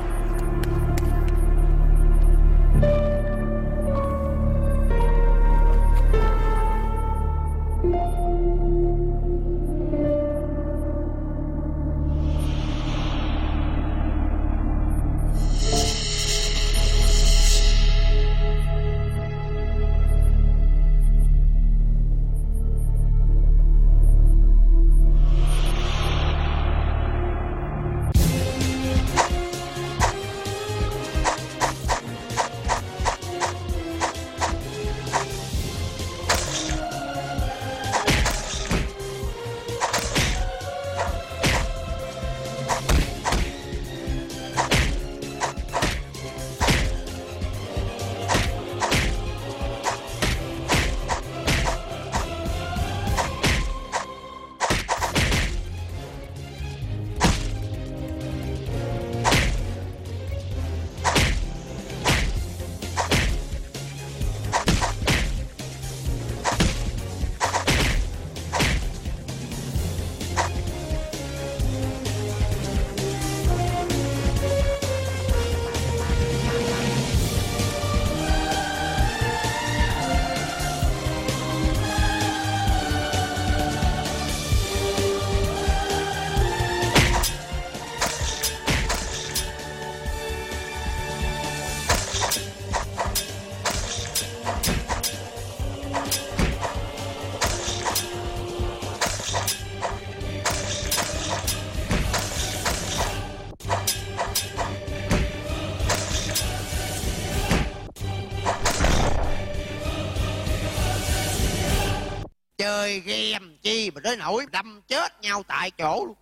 S17: game chi mà tới nỗi đâm chết nhau tại chỗ luôn.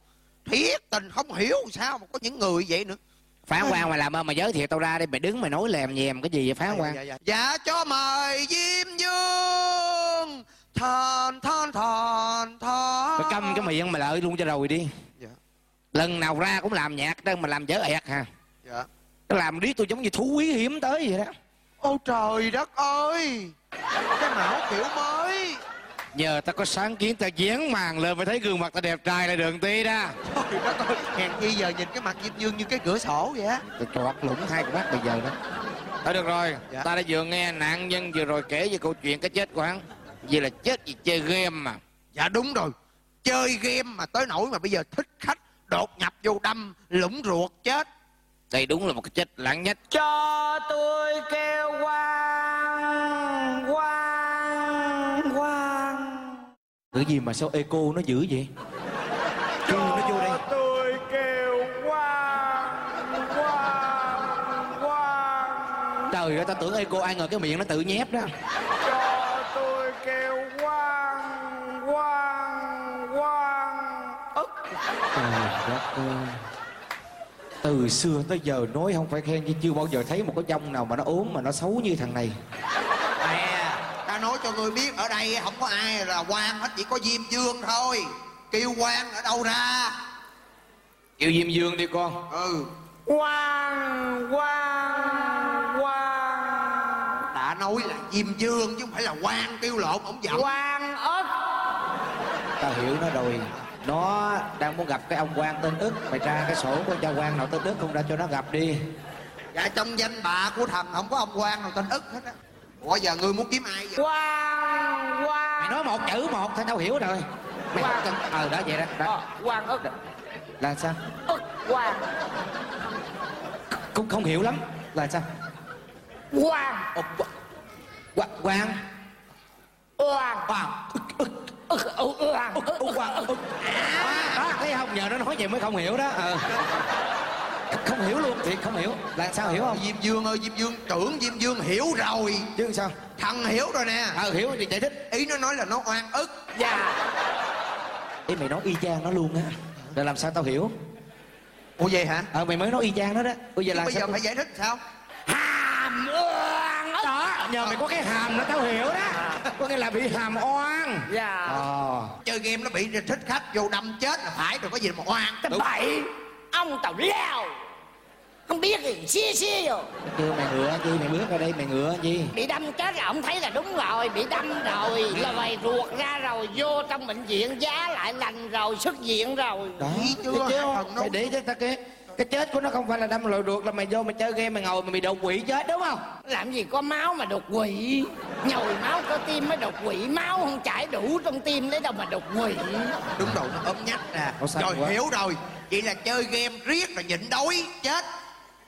S17: Thiệt tình không hiểu sao mà có những người vậy nữa.
S18: Phán quan mày làm ơn mày giới thiệu tao ra đi mày đứng mày nói lèm nhèm cái gì vậy phán quan?
S17: dạ, dạ. dạ cho mời diêm dương thon thon thon thon
S18: mày câm cái miệng mày lợi luôn cho rồi đi.
S17: Dạ.
S18: lần nào ra cũng làm nhạc đó mà làm dở ẹt hả?
S17: Dạ.
S18: Nó làm riết tôi giống như thú quý hiếm tới vậy đó.
S17: Ôi trời đất ơi. Cái mẫu kiểu mới
S18: giờ tao có sáng kiến tao dán màn lên phải thấy gương mặt tao đẹp trai là đường ti đó.
S17: Trời đất ơi hèn chi giờ nhìn cái mặt diêm dương như cái cửa sổ vậy á.
S18: Tao trọt lũng hai con mắt bây giờ đó. Thôi được rồi
S17: Dạ.
S18: ta đã vừa nghe nạn nhân vừa rồi kể về câu chuyện cái chết của hắn. Vì là chết vì chơi game mà.
S17: Dạ đúng rồi. Chơi game mà tới nỗi mà bây giờ thích khách đột nhập vô đâm lũng ruột chết.
S18: Đây đúng là một cái chết lãng nhất.
S12: Cho tôi kêu quan quan quan
S18: cái gì mà sao eco nó dữ vậy? Kêu nó vô đây.
S12: Tôi kêu quan quan quan
S18: trời ơi tao tưởng eco ai ngờ cái miệng nó tự nhép đó.
S12: Cho tôi kêu quan quan quan ức
S18: đất ơi. Từ xưa tới giờ nói không phải khen chứ chưa bao giờ thấy một cái dông nào mà nó ốm mà nó xấu như thằng này.
S17: ta nói cho ngươi biết ở đây không có ai là quan hết chỉ có diêm dương thôi. Kêu quan ở đâu ra?
S18: Kêu diêm dương đi con.
S17: Ừ.
S12: Quang, quang, quang
S17: đã nói là diêm dương chứ không phải là quan kêu lộn ổng giận.
S12: Quang ớt
S18: tao hiểu nó rồi. Nó đang muốn gặp cái ông quan tên ức. Mày tra cái sổ của cha quan nào tên ức không ra cho nó gặp đi.
S17: Dạ trong danh bạ của thần không có ông quan nào tên ức hết á ủa giờ ngươi muốn kiếm ai vậy?
S12: Quang, quang
S18: mày nói một chữ một thôi tao hiểu rồi. Mày không cần ờ đó vậy đó, đó.
S12: Ờ, Quang ớt
S18: là sao?
S12: Ớt quang
S18: cũng không hiểu lắm. Là sao?
S12: Quang
S18: Ồ, Qua- quan
S12: Quang.
S18: Quan
S12: ức ức. Quang
S18: ức quan ức. Đó thấy không? Nhờ nó nói vậy mới không hiểu đó. Ờ không hiểu luôn. Thiệt không hiểu. Là sao hiểu không?
S17: Diêm dương ơi diêm dương tưởng diêm dương hiểu rồi.
S18: Chứ sao?
S17: Thần hiểu rồi nè.
S18: Ờ hiểu thì giải thích.
S17: Ý nó nói là nó oan ức.
S12: Dạ.
S18: Ý mày nói y chang nó luôn á. Rồi làm sao tao hiểu?
S17: Ủa vậy hả?
S18: Ờ mày mới nói y chang đó đó. Bây giờ
S17: Chứ
S18: là
S17: bây giờ phải giải thích sao?
S12: Hàm oan
S18: đó nhờ mày có cái hàm nó tao hiểu đó. Có nghĩa là bị hàm oan.
S12: Dạ.
S18: Ờ.
S17: Chơi game nó bị thích khách vô đâm chết là phải rồi có gì mà oan.
S12: Cái bậy Ông tàu leo Không biết gì xia xia rồi
S18: kêu mày ngựa chi mày bước ra đây mày ngựa chi?
S12: Bị đâm chết là ông thấy là đúng rồi Bị đâm rồi là mày ruột ra rồi Vô trong bệnh viện giá lại lành rồi Xuất viện rồi.
S18: Đó.
S17: Chưa,
S18: chứ mày để cho ta cái cái chết của nó không phải là đâm lội ruột là mày vô mày chơi game mày ngồi mày bị đột quỵ chết đúng không?
S12: Làm gì có máu mà đột quỵ? Nhồi máu có tim mới đột quỵ Máu không chảy đủ trong tim lấy đâu mà đột quỵ.
S17: Đúng rồi nó ốm nhách nè. Rồi
S18: quá?
S17: hiểu rồi vậy là chơi game riết rồi nhịn đói chết.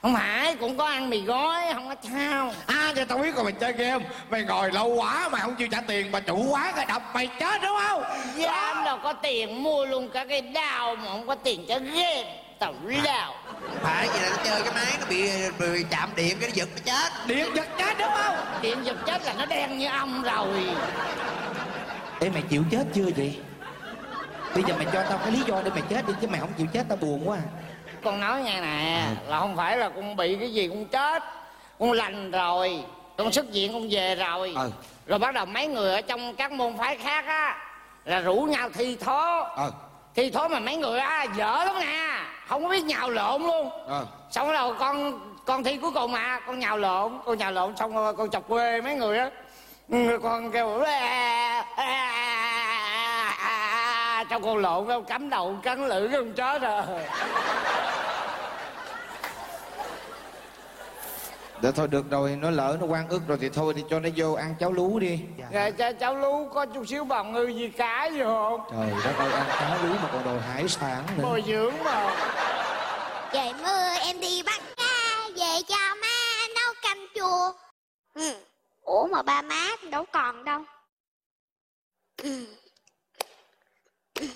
S12: Không phải cũng có ăn mì gói Không có sao
S18: à giờ tao biết rồi mày chơi game. Mày ngồi lâu quá mày không chịu trả tiền mà chủ quán cái đập mày chết đúng không?
S12: Dám đâu có tiền mua luôn cả cái đao Mà không có tiền cho game. Tàu leo
S17: phải vậy là nó chơi cái máy nó bị, bị chạm điện cái nó giật nó chết.
S18: Điện giật chết đúng không?
S12: Điện giật chết là nó đen như ông rồi.
S18: Ê mày chịu chết chưa vậy Bây giờ mày cho tao cái lý do để mày chết đi Chứ mày không chịu chết tao buồn quá à.
S12: Con nói nghe nè Là không phải là con bị cái gì con chết Con lành rồi Con xuất viện con về rồi.
S18: Ừ.
S12: Rồi bắt đầu mấy người ở trong các môn phái khác á Là rủ nhau thi thố.
S18: Ờ
S12: Thi thố mà mấy người á dở lắm nè Không có biết nhào lộn luôn.
S18: Ờ
S12: Xong rồi con con thi cuối cùng mà Con nhào lộn Con nhào lộn xong rồi con chọc quê mấy người á. Ừ, Con kêu "À, à, à, à." Trong con lộn con cắm đầu cắn lưỡi con chết rồi
S18: Để thôi được rồi Nó lỡ nó quan ức rồi thì thôi đi cho nó vô ăn cháo lú đi
S12: Rồi cho cháu Lú có chút xíu bào ngư gì cá gì không?
S18: Trời đất ơi ăn cháo lú mà còn đồ hải sản nữa
S12: Bồi dưỡng mà
S19: Trời mưa em đi bắt cá Về cho má nấu canh chua ừ. Ủa mà ba má đâu còn đâu ừ. Ừ.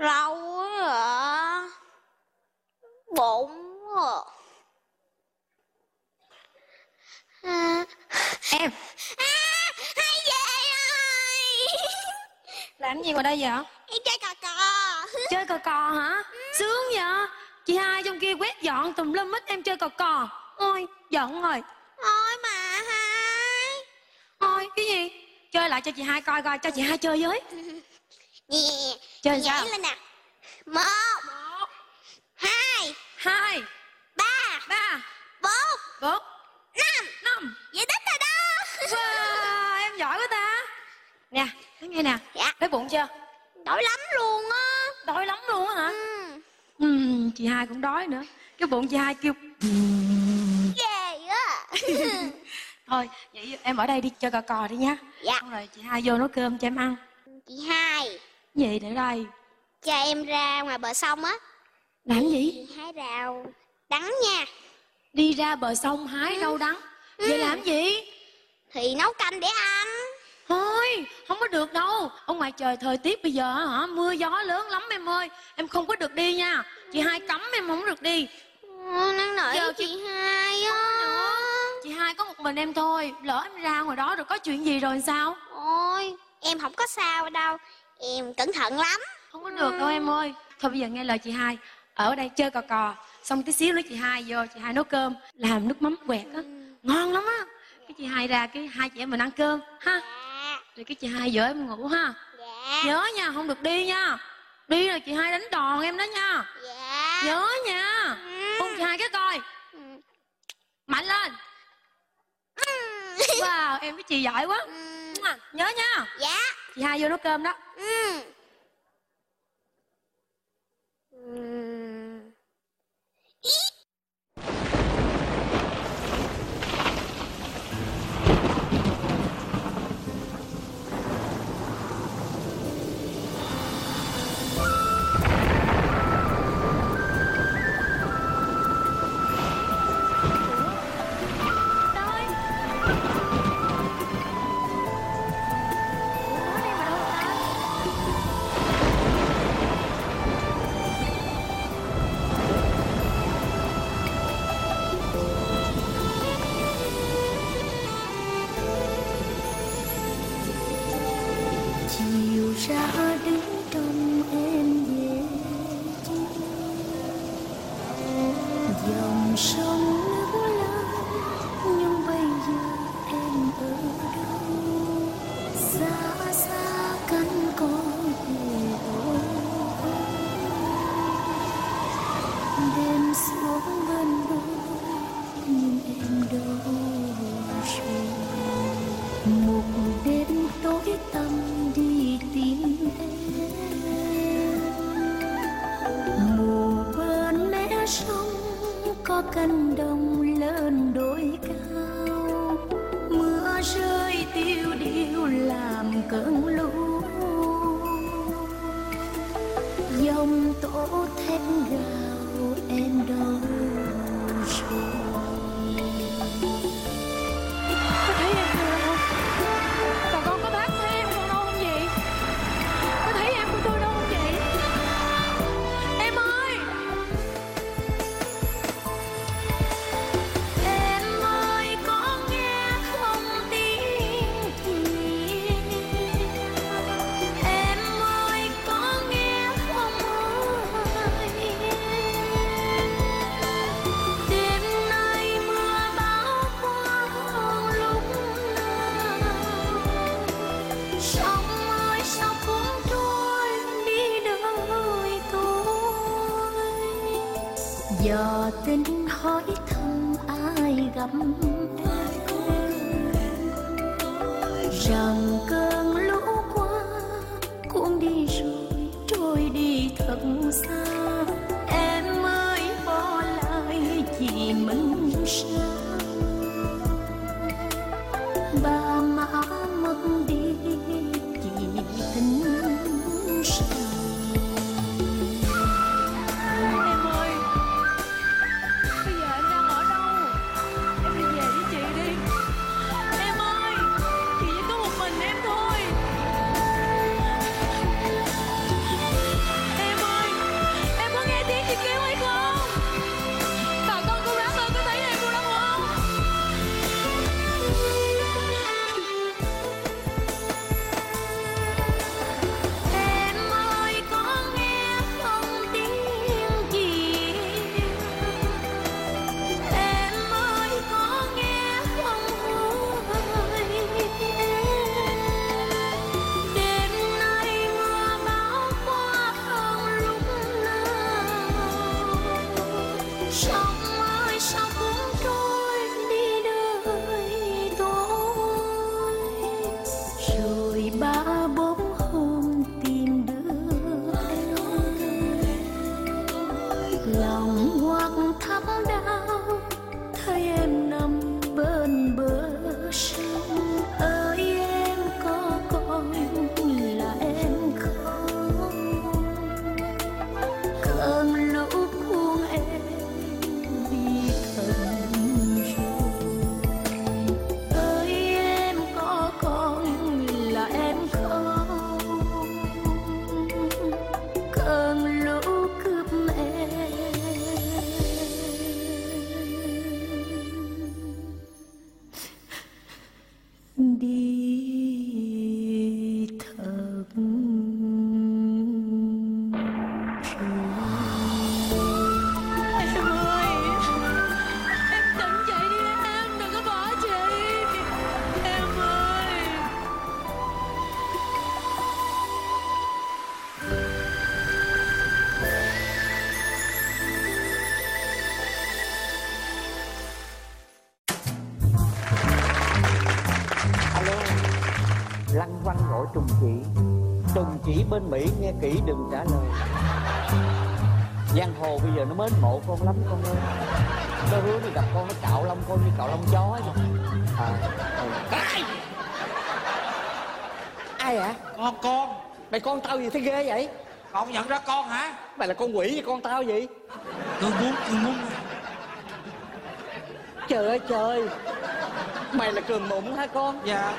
S19: Rau á hả? Bụng á à.
S20: Em
S19: À, hay về rồi
S20: làm gì ngoài đây vậy
S19: Em chơi cò cò
S20: chơi cò cò hả sướng vậy chị hai trong kia quét dọn tùm lum hết em chơi cò cò. Ôi giận rồi.
S19: Thôi mà hai.
S20: Thôi cái gì? Chơi lại cho chị hai coi coi cho chị hai chơi với.
S19: Nè
S20: Chơi
S19: Nhảy
S20: sao?
S19: lên nè. Một. Hai.
S20: Hai.
S19: Ba.
S20: Ba.
S19: Bốn.
S20: Bốn.
S19: Năm.
S20: Năm.
S19: Vậy đích rồi đó.
S20: Wow, em giỏi quá ta. Nè nói nghe nè.
S19: Dạ.
S20: Đói bụng chưa?
S19: Đói lắm luôn á.
S20: Đói lắm luôn á hả?
S19: Ừ.
S20: Chị hai cũng đói nữa. Cái bụng chị hai kêu
S19: Ghê á.
S20: Thôi vậy em ở đây đi chơi cò cò đi nha.
S19: Dạ.
S20: Xong rồi chị hai vô nấu cơm cho em ăn.
S19: Chị hai.
S20: Gì để đây?
S19: Cho em ra ngoài bờ sông á.
S20: Làm gì?
S19: Chị hái rau Đắng nha.
S20: Đi ra bờ sông hái rau đắng. Vậy làm gì?
S19: Thì nấu canh để ăn
S20: không có được đâu. Ở ngoài trời thời tiết bây giờ hả? Mưa gió lớn lắm em ơi. Em không có được đi nha. Chị hai cấm em không được đi.
S19: Ờ, Năn nỉ
S20: Giờ
S19: chị hai á.
S20: Mình em thôi. Lỡ em ra ngoài đó rồi có chuyện gì rồi sao?
S21: Ôi em không có sao đâu. Em cẩn thận lắm.
S20: Không có được đâu em ơi. Thôi bây giờ nghe lời chị hai. Ở đây chơi cò cò. Xong tí xíu nữa chị hai vô chị hai nấu cơm. Làm nước mắm quẹt á. Ngon lắm á. Cái chị hai ra cái hai chị em mình ăn cơm. Ha rồi cái chị hai vợ em ngủ ha. Nhớ nha không được đi nha. Đi là chị hai đánh đòn em đó nha. Nhớ nha. Hôn chị hai cái coi. Mạnh lên. Wow em với chị giỏi quá. Nhớ nha.
S21: Dạ.
S20: Chị hai vô nấu cơm đó.
S22: Chiều bên
S23: mỹ nghe kỹ đừng trả lời. Giang hồ bây giờ nó mến mộ con lắm con ơi. Nó hứa đi gặp con nó cạo lông con như cạo lông chó vậy. À, ừ.
S11: ai hả
S24: con con.
S11: Mày con tao gì thế ghê vậy?
S24: Không nhận ra con hả?
S11: Mày là con quỷ với con tao gì
S24: cơn muốn cơn muốn.
S11: Trời ơi trời. Mày là cường mụn hả con?
S24: Dạ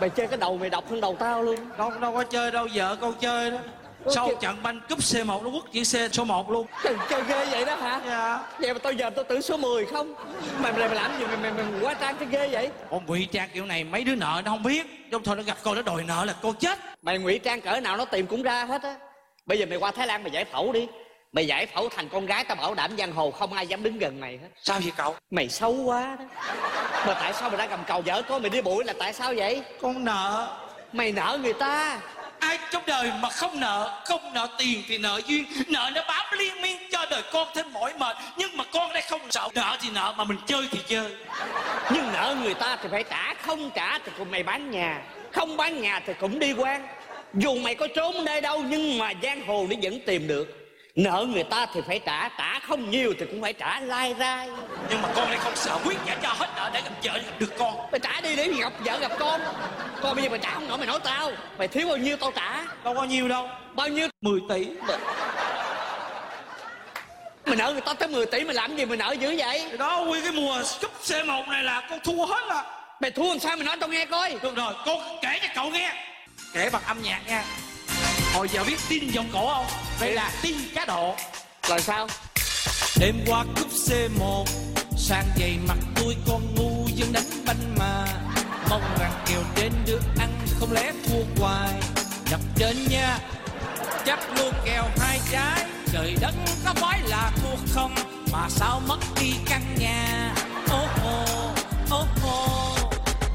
S11: mày chơi cái đầu mày độc hơn đầu tao luôn.
S24: Con đâu có chơi đâu vợ con chơi đó.
S11: Ủa,
S24: sau trận banh cúp C1 nó quất chữ C số 1 luôn.
S11: Chơi, chơi ghê vậy đó hả?
S24: Dạ.
S11: Vậy mà tôi giờ tôi tưởng số 10 không? Mày mày, mày làm gì mày mày, mày quá trang thế ghê vậy?
S24: Con ngụy trang kiểu này mấy đứa nợ nó không biết. Trong thôi nó gặp con nó đòi nợ là con chết.
S11: Mày ngụy trang cỡ nào nó tìm cũng ra hết á. Bây giờ mày qua thái lan mày giải phẫu đi. Mày giải phẫu thành con gái tao bảo đảm giang hồ không ai dám đứng gần mày hết.
S24: Sao vậy cậu?
S11: Mày xấu quá đó mà tại sao mày đã cầm cầu vợ con mày đi bụi là tại sao vậy?
S24: Con nợ.
S11: Mày nợ người ta.
S24: Ai trong đời mà không nợ không nợ tiền thì nợ duyên. Nợ nó bám liên miên cho đời con thêm mỏi mệt. Nhưng mà con đây không sợ. Nợ thì nợ mà mình chơi thì chơi.
S11: Nhưng nợ người ta thì phải trả không trả thì cũng mày bán nhà. Không bán nhà thì cũng đi quan. Dù mày có trốn nơi đâu nhưng mà giang hồ nó vẫn tìm được nợ người ta thì phải trả trả không nhiều thì cũng phải trả lai rai.
S24: Nhưng mà con đây không sợ quyết trả cho hết nợ để gặp vợ gặp được con.
S11: Mày trả đi để gặp vợ gặp con. Con bây giờ mày trả không nổi mày nói tao. Mày thiếu bao nhiêu tao trả.
S24: Đâu có nhiêu đâu.
S11: Bao nhiêu?
S24: 10 tỷ.
S11: Mày nợ người ta tới 10 tỷ mày làm gì mày nợ dữ vậy?
S24: Thì đó nguyên cái mùa cúp C1 này là con thua hết là
S11: mày thua làm sao mày nói tao nghe coi.
S24: Được rồi con kể cho cậu nghe. Kể bằng âm nhạc nha hồi giờ biết tin vòng cổ không? Đây là tin cá độ.
S11: Là sao?
S24: Đêm qua cúp C1 sang giày mặt tôi con ngu dân đánh banh mà mong rằng kèo trên được ăn không lẽ thua hoài? Nhập trên nha chắc luôn kèo hai trái. Trời đất có phải là thua không? Mà sao mất đi căn nhà? Ô ô ô ô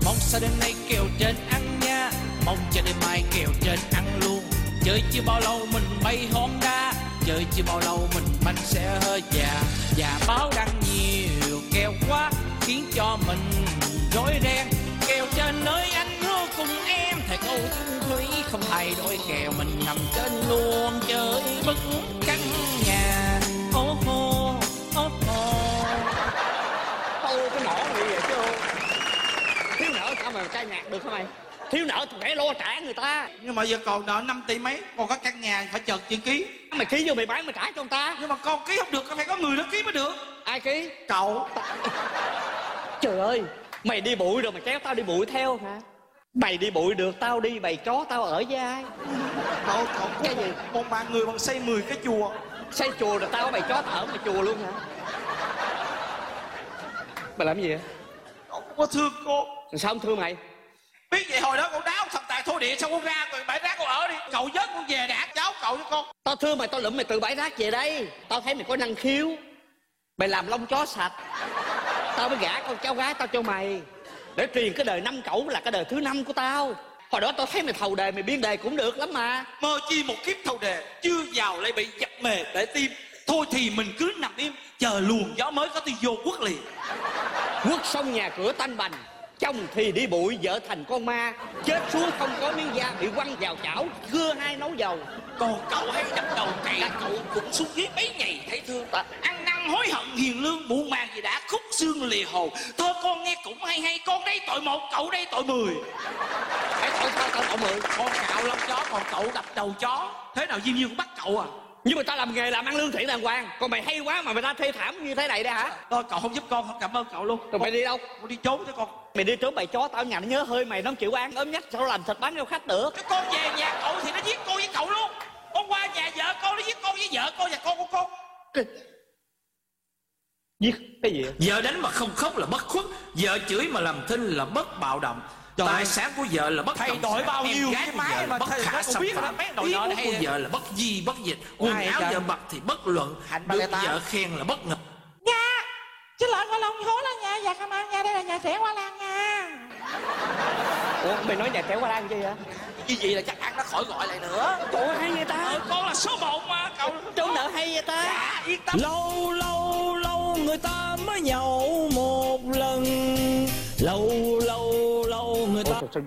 S24: mong sao đêm nay kèo trên ăn nha. Mong cho đêm mai kèo trên ăn luôn chơi chưa bao lâu mình bay honda. Chơi chưa bao lâu mình bánh sẽ hơi già. Và báo đăng nhiều kèo quá, khiến cho mình rối ren. Kèo trên nơi anh hứa cùng em, thầy câu chung thủy không thay đổi kèo mình nằm trên luôn chơi bất căn nhà. Ô hô ô hô.
S11: Thôi, cái nỏ gì vậy chứ thiếu nở sao mà cai nhạc được hả mày thiếu nợ thì phải lo trả người ta.
S24: Nhưng mà giờ còn nợ 5 tỷ mấy còn có căn nhà phải chợt chữ ký.
S11: Mày ký vô mày bán mày trả cho người ta.
S24: Nhưng mà con ký không được phải có người đó ký mới được.
S11: Ai ký?
S24: Cậu.
S11: Trời ơi mày đi bụi rồi mày kéo tao đi bụi theo hả? Mày đi bụi được tao đi bày chó tao ở với ai?
S24: Cậu cậu
S11: cái gì?
S24: Một bạn người bằng xây 10 cái chùa.
S11: Xây chùa rồi tao bày chó tao ở mày chùa luôn hả? Mày làm gì vậy?
S24: Không có thương cô.
S11: Sao không thương mày
S24: biết vậy hồi đó con đáo thần tài thổ địa xong con ra rồi bãi rác con ở đi? Cậu vớt con về đạp cháu cậu với con.
S11: Tao thương mày tao lụm mày từ bãi rác về đây. Tao thấy mày có năng khiếu. Mày làm lông chó sạch. Tao mới gả con cháu gái tao cho mày. Để truyền cái đời năm cẩu là cái đời thứ năm của tao. Hồi đó tao thấy mày thầu đề mày biên đề cũng được lắm mà.
S24: Mơ chi một kiếp thâu đề chưa vào lại bị dập mề để tim. Thôi thì mình cứ nằm im chờ luồng gió mới có tôi vô quất liền.
S11: Quất xong nhà cửa tanh bành chồng thì đi bụi vợ thành con ma. Chết xuống không có miếng da bị quăng vào chảo. Cưa hai nấu dầu.
S24: Còn cậu hay đập đầu cày cậu cũng xuống dưới mấy ngày thấy thương ăn năn hối hận hiền lương muộn màng gì đã khúc xương lìa hồ. Thôi con nghe cũng hay hay con đây tội một cậu đây tội mười.
S11: Ê, tội sao tội mười.
S24: Con cạo lông chó còn cậu đập đầu chó. Thế nào diêm dương cũng bắt cậu à
S11: nhưng mà tao làm nghề làm ăn lương thiện đàng hoàng. Còn mày hay quá mà mày ta thê thảm như thế này đấy hả?
S24: Thôi cậu không giúp con không cảm ơn cậu luôn.
S11: Rồi mày đi đâu?
S24: Con đi trốn cho con.
S11: Mày đi trốn bày chó tao nhà nó nhớ hơi mày nó không chịu ăn ốm nhách sao làm thịt bán cho khách được
S24: cái con về nhà cậu thì nó giết cô với cậu luôn. Con qua nhà vợ con nó giết con với vợ con và con của con.
S11: Giết cái gì
S24: vợ đánh mà không khóc là bất khuất vợ chửi mà làm thinh là bất bạo động tài sản của vợ là bất
S25: Thay đổi bao nhiêu
S24: gái
S25: cái máy mà
S24: bất
S25: thầy
S24: khả
S25: nó
S24: xâm
S25: biết là
S24: phạm.
S25: mấy
S24: muốn
S25: này
S24: của
S25: hay
S24: vợ là bất di bất dịch. Quần áo
S25: trời?
S24: vợ mặc thì bất luận. Được vợ khen là bất ngờ.
S25: Nha Chứ lợn con lòng hố là nhà già Cam An nha. Đây là nhà trẻ Hoa Lan nha.
S11: Ủa mày nói nhà trẻ qua lan chi vậy?
S24: Như vậy là chắc ăn nó khỏi gọi lại nữa.
S11: Trời ơi hay vậy ta?
S24: Ờ, con là số một mà cậu.
S11: Trốn nợ hay vậy ta?
S24: Dạ yên tâm.
S25: Lâu lâu lâu người ta mới nhậu một lâu lâu người ta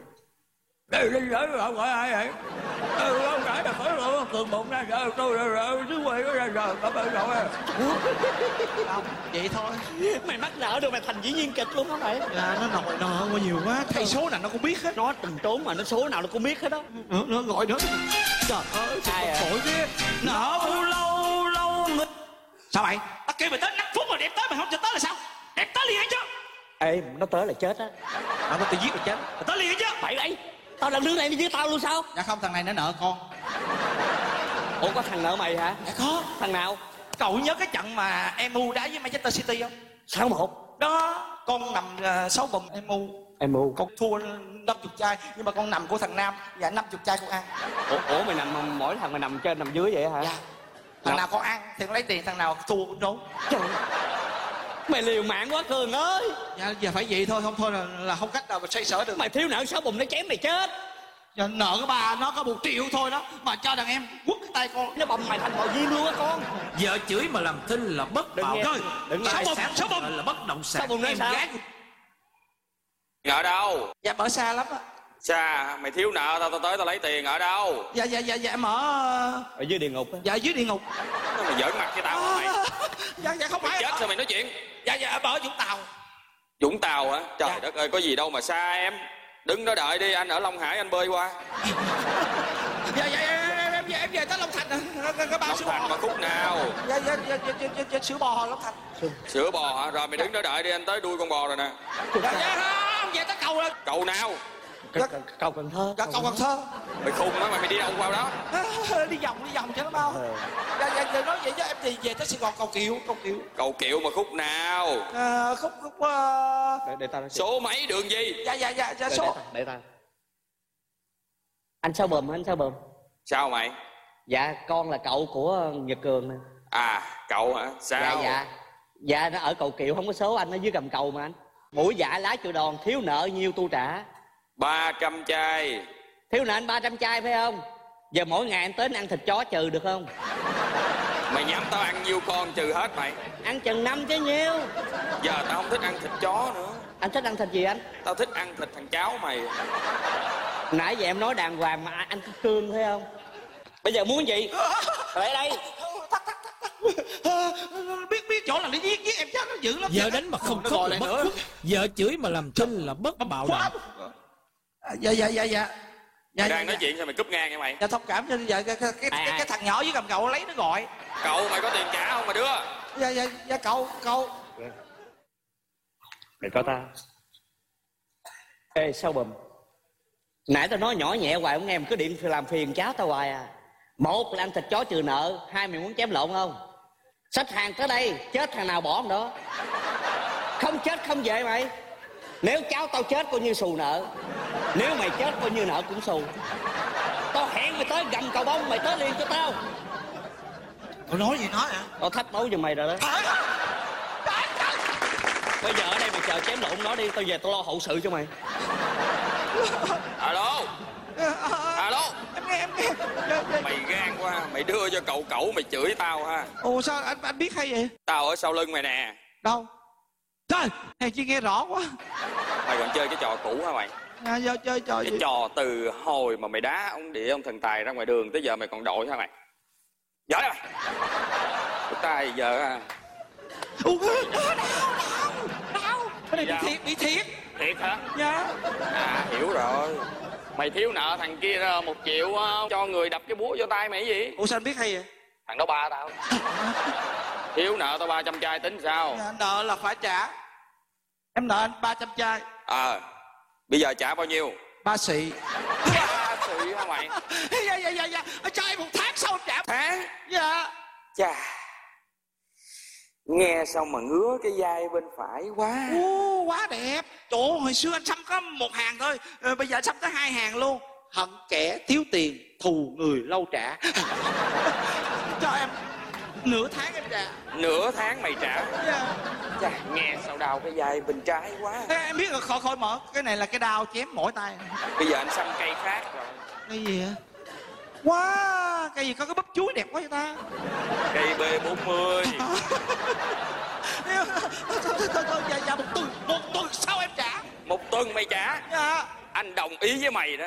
S26: Đi đi rồi rồi gọi ai vậy? Ừ, không phải là phải rồi cường bụng ra rồi tôi rồi rồi chứ nó ra rồi cảm ơn rồi.
S24: vậy thôi.
S11: Mày mắc nợ được mày thành diễn viên kịch luôn hả mày.
S24: Là nó nồi nợ qua nhiều quá thay số nào nó cũng biết hết.
S11: Nó từng trốn mà nó số nào nó cũng biết hết đó.
S24: Nó, nó gọi nữa trời ơi
S11: Ai à?
S24: khổ ghê.
S25: Nợ lâu lâu người
S24: sao mày?
S25: Ta kêu mày tới 5 phút mà đẹp tới mày không cho tới là sao? Đẹp tới liền hay chưa
S11: ê nó tới là chết á.
S24: À, nó tự giết mày chết.
S25: Mày tới liền chưa
S11: mày đấy tao làm đứa này đi với tao luôn sao?
S24: Dạ không thằng này nó nợ con.
S11: Ủa có thằng nợ mày hả?
S24: Dạ có.
S11: Thằng nào?
S24: Cậu nhớ cái trận mà emu đá với manchester city không?
S11: Sáu một.
S24: Đó con nằm uh, sáu bùm emu
S11: em mua
S24: con thua năm chục chai nhưng mà con nằm của thằng nam dạ năm chục chai con ăn
S11: ủa, ủa mày nằm mỗi thằng mày nằm trên nằm dưới vậy hả?
S24: Dạ. Thằng nào con ăn thì con lấy tiền thằng nào thua con trốn.
S11: Trời mày liều mạng quá cường ơi.
S24: Dạ giờ phải vậy thôi không thôi là, là không cách nào mà xoay sở được.
S11: Mày thiếu nợ sáu bùm nó chém mày chết.
S24: Giờ nợ của bà nó có một triệu thôi đó mà cho đàn em quất cái tay con.
S11: Nó bầm mày thành bò diêm luôn á con.
S25: Vợ chửi mà làm thinh là bất bạo. thôi sáu
S24: Sản
S25: sáu bông là bất động sản
S11: Sáu nói
S25: em gái
S8: ở đâu?
S24: Dạ ở xa lắm á
S8: xa mày thiếu nợ tao tao tới tao lấy tiền ở đâu
S24: dạ dạ dạ dạ em ở
S11: ở dưới địa ngục á
S24: dạ dưới địa ngục
S8: mày giỡn mặt với tao hả mày
S24: dạ dạ không phải
S8: chết sao mày nói chuyện
S24: dạ dạ em ở vũng tàu
S8: Vũng Tàu hả? Trời
S24: Dạ.
S8: đất ơi, có gì đâu mà xa em Đứng đó đợi đi, anh ở Long Hải anh bơi qua
S24: dạ dạ em em, em, về- em về tới long thành rồi cái, cái bao sữa
S8: Thành
S24: bò
S8: mà khúc nào
S24: dạ dạ dạ dạ, dạ, dạ, dạ sữa bò long thành
S8: Sữa bò hả? Rồi mày đứng đó đợi đi, anh tới đuôi con bò rồi nè
S24: dạ dạ không về tới cầu rồi
S8: Cầu nào?
S24: Dạ,
S11: cầu cần thơ.
S24: Dạ cầu cần thơ.
S8: Mày khùng á, mày, mày đi đâu qua đó?
S24: À, đi vòng đi vòng cho nó bao dạ dạ dạ nói vậy chứ em thì về tới sài gòn cầu kiệu cầu kiệu
S8: Cầu kiệu mà khúc nào?
S24: à, khúc khúc uh...
S11: để, để nói
S8: Số mấy đường gì?
S24: dạ dạ dạ dạ
S11: để,
S24: số.
S11: để, tao anh sao bờm anh sao bờm?
S8: Sao mày?
S11: dạ con là cậu của nhật cường nè.
S8: À, cậu hả? Sao?
S11: dạ dạ. Dạ nó ở cầu kiệu không có số anh ở dưới gầm cầu mà anh. Mũi dạ lá chịu đòn thiếu nợ nhiêu tu trả
S8: 300 chai.
S11: Thiếu nợ anh 300 chai phải không? Giờ mỗi ngày anh tới anh ăn thịt chó trừ được không?
S8: Mày nhắm tao ăn nhiêu con trừ hết mày.
S11: Ăn chừng năm chứ nhiêu.
S8: Giờ tao không thích ăn thịt chó nữa.
S11: Anh thích ăn thịt gì anh?
S8: Tao thích ăn thịt thằng cháu mày.
S11: Nãy giờ em nói đàng hoàng mà anh cứ cương thấy không? Bây giờ muốn gì? Lại đây.
S24: Biết biết chỗ là nó giết giết em chết nó dữ lắm.
S25: Vợ đánh mà không khóc là bất
S24: nữa.
S25: khuất. Vợ chửi mà làm thinh là bất bạo động
S24: À, dạ dạ dạ dạ. Dạ
S8: Mày đang
S24: dạ,
S8: nói chuyện sao mày cúp ngang vậy mày?
S24: Dạ thông cảm cho dạ, cái, cái, cái, cái, cái thằng nhỏ với cầm cậu lấy nó gọi.
S8: Cậu mày có tiền trả không mà đứa
S24: dạ dạ dạ cậu cậu.
S11: Mày có ta ê sao bùm? Nãy tao nói nhỏ nhẹ hoài không nghe mày cứ điện làm phiền cháu tao hoài à. Một là ăn thịt chó trừ nợ hai mày muốn chém lộn không? Xách hàng tới đây chết thằng nào bỏ thằng đó. Không chết không về mày nếu cháu tao chết coi như xù nợ. Nếu mày chết coi như nợ cũng xù. Tao hẹn mày tới gầm cầu bông mày tới liền cho tao.
S24: Cậu nói gì nói hả?
S11: Tao thách đấu giùm mày rồi đó. Bây giờ ở đây mày chờ chém lộn nó đi tao về tao lo hậu sự cho mày.
S8: Alo. Alo.
S24: Em nghe em nghe.
S8: Mày gan quá Mày đưa cho cậu cậu mày chửi tao ha.
S24: Ồ sao anh anh biết hay vậy?
S8: Tao ở sau lưng mày nè.
S24: Đâu trời này chi nghe rõ quá.
S8: Mày còn chơi cái trò cũ hả mày?
S24: À, giờ chơi trò
S8: Cái
S24: gì
S8: trò từ hồi mà mày đá ông địa ông thần tài ra ngoài đường Tới giờ mày còn đội hả mày? Giỏi mày? Cái tay giờ à.
S24: Ủa, đau đau đau. Cái này bị
S8: Dạ.
S24: thiệt bị thiệt.
S8: Thiệt hả?
S24: Dạ.
S8: À hiểu rồi. Mày thiếu nợ thằng kia một triệu á, cho người đập cái búa vô tay mày cái gì?
S24: Ủa sao anh biết hay vậy?
S8: Thằng đó ba tao Thiếu nợ tao 300 chai tính sao?
S24: Dạ, nợ là phải trả. Em nợ anh 300 chai.
S8: Ờ Bây giờ trả bao nhiêu?
S24: Ba xị.
S8: Ba xị hả mày?
S24: Dạ dạ dạ dạ. Cho em một tháng sau trả.
S8: Tháng?
S24: Dạ.
S8: Chà. Nghe xong mà ngứa cái vai bên phải quá.
S24: Ô, quá đẹp. Ơi, hồi xưa anh xăm có một hàng thôi. Ờ, Bây giờ anh xăm tới hai hàng luôn. Hận kẻ thiếu tiền Thù người lâu trả. Cho em Nửa tháng em trả.
S8: Nửa tháng mày trả?
S24: Dạ.
S8: Chà nghe sao đau cái vai bên trái quá.
S24: Ê, Em biết rồi khỏi khỏi mở. Cái này là cái đao chém mỗi tay
S8: Bây giờ anh xăm cây khác rồi.
S24: Cái gì hả Wow Cái gì có cái bắp chuối đẹp quá vậy ta?
S8: Cây B40
S24: Thôi thôi thôi dạ dạ một tuần Một tuần sau em trả.
S8: Một tuần mày trả?
S24: Dạ.
S8: Anh đồng ý với mày đó.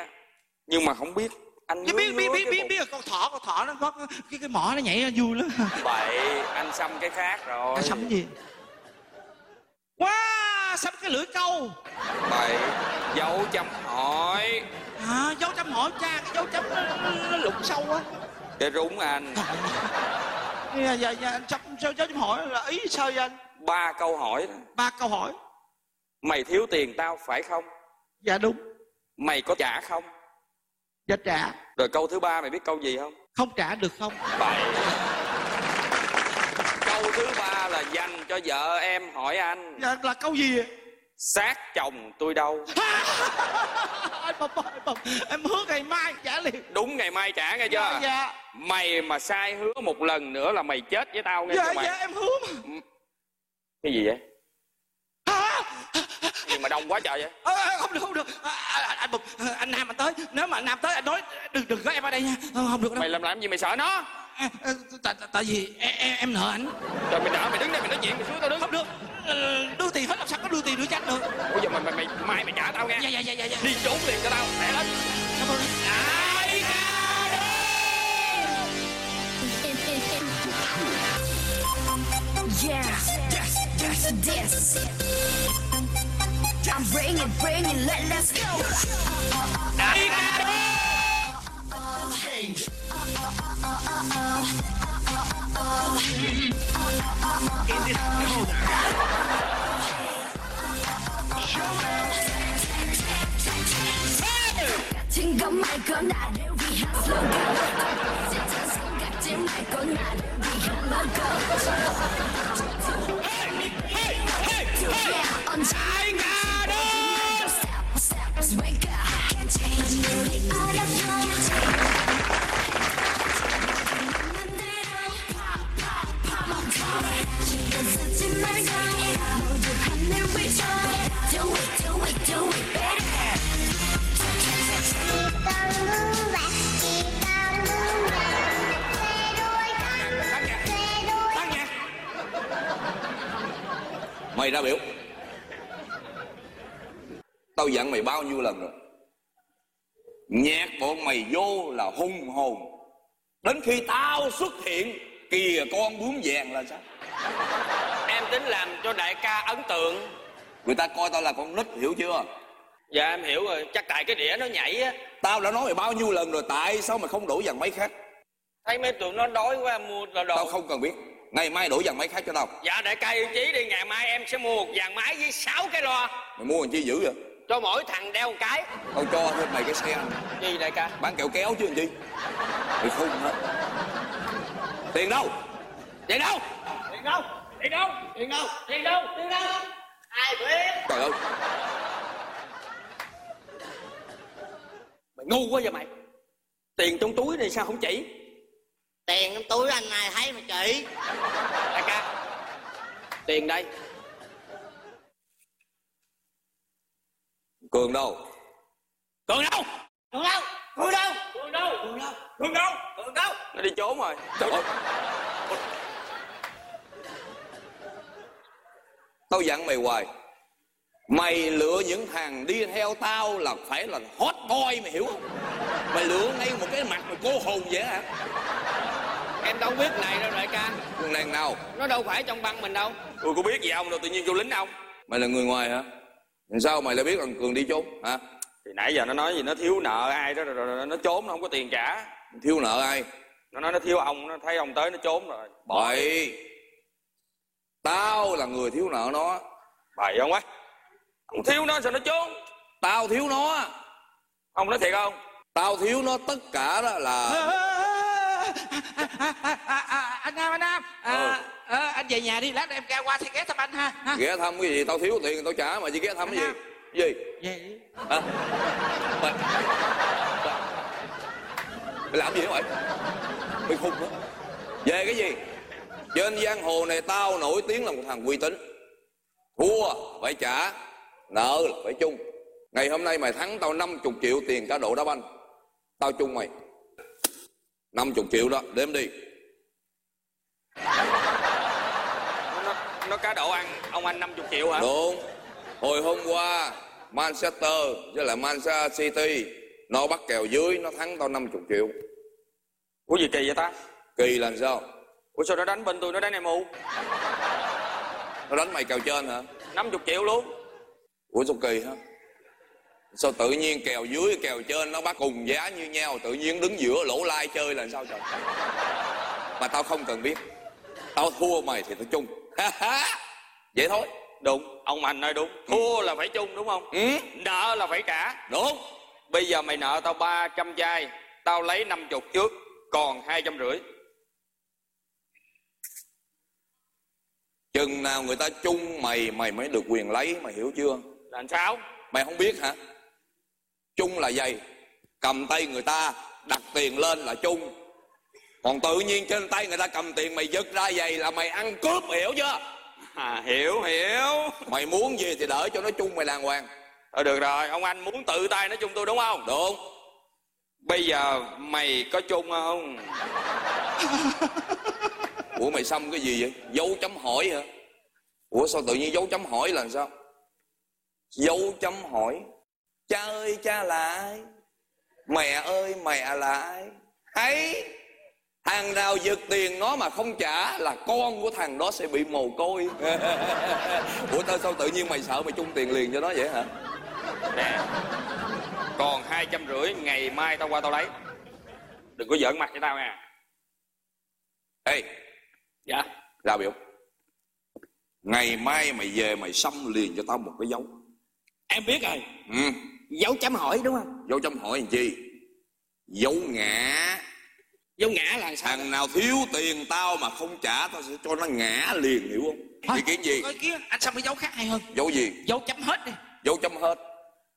S8: Nhưng mà không biết anh
S24: biết biết biết biết biết con thỏ con thỏ nó có cái cái, mỏ nó nhảy ra vui lắm.
S8: Bậy anh xăm cái khác rồi.
S24: Cái sắm gì? Wow sắm cái lưỡi câu.
S8: Bậy dấu chấm hỏi.
S24: À dấu chấm hỏi cha cái dấu chấm nó, nó, nó lụng sâu quá.
S8: Cái rúng anh.
S24: Dạ dạ dạ anh chấm dấu dấu chấm hỏi là ý sao vậy anh?
S8: Ba câu hỏi đó.
S24: ba câu hỏi.
S8: Mày thiếu tiền tao phải không?
S24: Dạ đúng.
S8: Mày có trả không
S24: dạ trả.
S8: Rồi câu thứ ba mày biết câu gì không?
S24: Không trả được không?
S8: Bậy câu thứ ba là dành cho vợ em hỏi anh.
S24: Dạ là câu gì
S8: xác chồng tôi đâu?
S24: Em hứa ngày mai trả liền.
S8: Đúng ngày mai trả nghe chưa?
S24: Dạ dạ.
S8: Mày mà sai hứa một lần nữa là mày chết với tao nghe
S24: dạ
S8: chưa mày?
S24: dạ em hứa mà.
S8: Cái gì vậy gì mà đông quá trời vậy?
S24: À, à, không được không được. À, à, anh bụp à, anh nam anh tới. Nếu mà anh nam tới anh nói đừng đừng có em ở đây nha. Ờ, không được đâu.
S8: Mày làm làm gì mày sợ nó?
S24: À, à, tại tại- tại vì em, em, nợ anh.
S8: Rồi mày nợ mày đứng đây mày nói chuyện mày xuống tao đứng.
S24: Không được. Ờ, đưa tiền hết làm sao có đưa tiền đưa chắc được?
S8: Bây giờ mày mày, mày mai mày trả tao nghe.
S24: Dạ dạ dạ dạ dạ.
S8: Đi trốn liền cho tao lẹ lên
S24: cảm ơn
S8: Ai
S27: Yeah, yes, yes, yes. I'm bringing, bringing, let, let's go. Change. In this corner. Show them. 말건 나를 위한 슬로건 진짜 생각지 말건 나를 위한 로건 Hey! Hey! Hey! Hey! 언제인가
S28: Mày ra biểu. Tao dặn mày bao nhiêu lần rồi. Nhạc bọn mày vô là hung hồn. Đến khi tao xuất hiện Kìa con bướm vàng là sao?
S29: Em tính làm cho đại ca ấn tượng.
S28: Người ta coi tao là con nít hiểu chưa?
S29: Dạ em hiểu rồi. Chắc tại cái đĩa nó nhảy á.
S28: Tao đã nói mày bao nhiêu lần rồi Tại sao mày không đổi dàn máy khác?
S29: Thấy mấy tụi nó đói quá mua đồ.
S28: Tao không cần biết. Ngày mai đổi dàn máy khác cho tao.
S29: Dạ đại ca yêu chí đi. Ngày mai em sẽ mua một dàn máy với 6 cái loa.
S28: Mày mua làm chi dữ vậy
S29: Cho mỗi thằng đeo một cái.
S28: Tao cho thêm mày cái xe
S29: Gì đại ca?
S28: Bán kẹo kéo chứ làm chi Mày khùng hả? Tiền đâu? Tiền đâu?
S29: Tiền đâu? Tiền đâu? Tiền đâu? Tiền đâu? Tiền đâu? Ai biết?
S28: Trời ơi.
S29: Mày ngu quá vậy mày. Tiền trong túi này sao không chỉ?
S30: Tiền trong túi anh này thấy mà chị
S29: Đại ca. Tiền đây
S28: Cường đâu?
S29: Cường đâu?
S30: Cường đâu? Cường đâu?
S29: Cường đâu? Cường đâu? Cường đâu? Cường đâu?
S8: Nó đi trốn rồi.
S28: Trời ơi. Tao dặn mày hoài. Mày lựa những thằng đi theo tao là phải là hot boy mày hiểu không? Mày lựa ngay một cái mặt mày cô hồn vậy hả?
S29: Em đâu biết này đâu đại ca.
S28: Thằng nàng nào?
S29: Nó đâu phải trong băng mình đâu.
S8: Tôi có biết gì ông đâu tự nhiên vô lính ông.
S28: Mày là người ngoài hả Làm sao mày lại biết thằng Cường đi trốn hả?
S8: Thì nãy giờ nó nói gì nó thiếu nợ ai đó rồi, rồi, rồi nó trốn nó không có tiền trả.
S28: Thiếu nợ ai?
S8: Nó nói nó thiếu ông nó thấy ông tới nó trốn rồi.
S28: Bậy. Tao là người thiếu nợ nó.
S8: Bậy không á? Ông thiếu nó sao nó trốn?
S28: Tao thiếu nó.
S8: Ông nói thiệt không?
S28: Tao thiếu nó tất cả đó là
S24: à, à, à, à, anh nam anh nam. À, à, anh về nhà đi lát nữa em ra qua thì ghé thăm anh ha, ha.
S28: Ghé thăm cái gì? Tao thiếu tiền tao trả mà chỉ ghé thăm cái gì? Cái gì?
S24: Về
S28: hả? Mày, mày làm gì đó mày? Mày khùng hả? Về cái gì? Trên giang hồ này tao nổi tiếng là một thằng uy tín. Thua phải trả nợ là phải chung. Ngày hôm nay mày thắng tao 50 triệu tiền cá độ đá banh. Tao chung mày. 50 triệu đó đếm đi
S8: cá độ ăn ông anh 50 triệu hả?
S28: Đúng. Hồi hôm qua Manchester với lại Manchester City nó bắt kèo dưới nó thắng tao 50 triệu.
S8: Ủa gì kỳ vậy ta?
S28: Kỳ làm sao?
S8: Ủa sao nó đánh bên tôi nó đánh em u?
S28: Nó đánh mày kèo trên hả?
S8: 50 triệu luôn.
S28: Ủa sao kỳ hả? Sao tự nhiên kèo dưới kèo trên nó bắt cùng giá như nhau tự nhiên đứng giữa lỗ lai chơi là sao trời? Mà tao không cần biết. Tao thua mày thì tao chung vậy thôi.
S8: Đúng. Ông Mạnh nói đúng. Thua là phải chung đúng không?
S28: Ừ.
S8: Nợ là phải trả.
S28: Đúng.
S8: Bây giờ mày nợ tao 300 chai Tao lấy 50 trước Còn hai trăm rưỡi.
S28: Chừng nào người ta chung mày mày mới được quyền lấy mày hiểu chưa?
S8: Làm sao?
S28: Mày không biết hả? Chung là gì cầm tay người ta đặt tiền lên là chung còn tự nhiên trên tay người ta cầm tiền mày giật ra giày là mày ăn cướp hiểu chưa?
S8: À, hiểu hiểu.
S28: Mày muốn gì thì đợi cho nó chung mày đàng hoàng.
S8: Ờ được rồi Ông anh muốn tự tay nói chung tôi đúng không?
S28: Đúng.
S8: Bây giờ mày có chung không?
S28: Ủa mày xăm cái gì vậy? Dấu chấm hỏi hả? Ủa sao tự nhiên dấu chấm hỏi là sao? Dấu chấm hỏi cha ơi cha là ai mẹ ơi mẹ là ai hay thằng nào giật tiền nó mà không trả là con của thằng đó sẽ bị mồ côi. Ủa tao sao tự nhiên mày sợ mày chung tiền liền cho nó vậy hả?
S8: Nè Còn hai trăm rưỡi Ngày mai tao qua tao lấy. Đừng có giỡn mặt với tao nha.
S28: Ê.
S8: Dạ.
S28: Ra biểu. Ngày mai mày về mày xăm liền cho tao một cái dấu.
S8: Em biết rồi.
S28: Ừ.
S8: Dấu chấm hỏi đúng không?
S28: Dấu chấm hỏi làm chi? Dấu ngã
S8: Dấu ngã là sao?
S28: Thằng nào thiếu tiền tao mà không trả tao sẽ cho nó ngã liền hiểu không? Ý kiến gì?
S24: kia anh xăm cái dấu khác hay hơn?
S28: Dấu gì?
S24: Dấu chấm hết đi.
S28: Dấu chấm hết.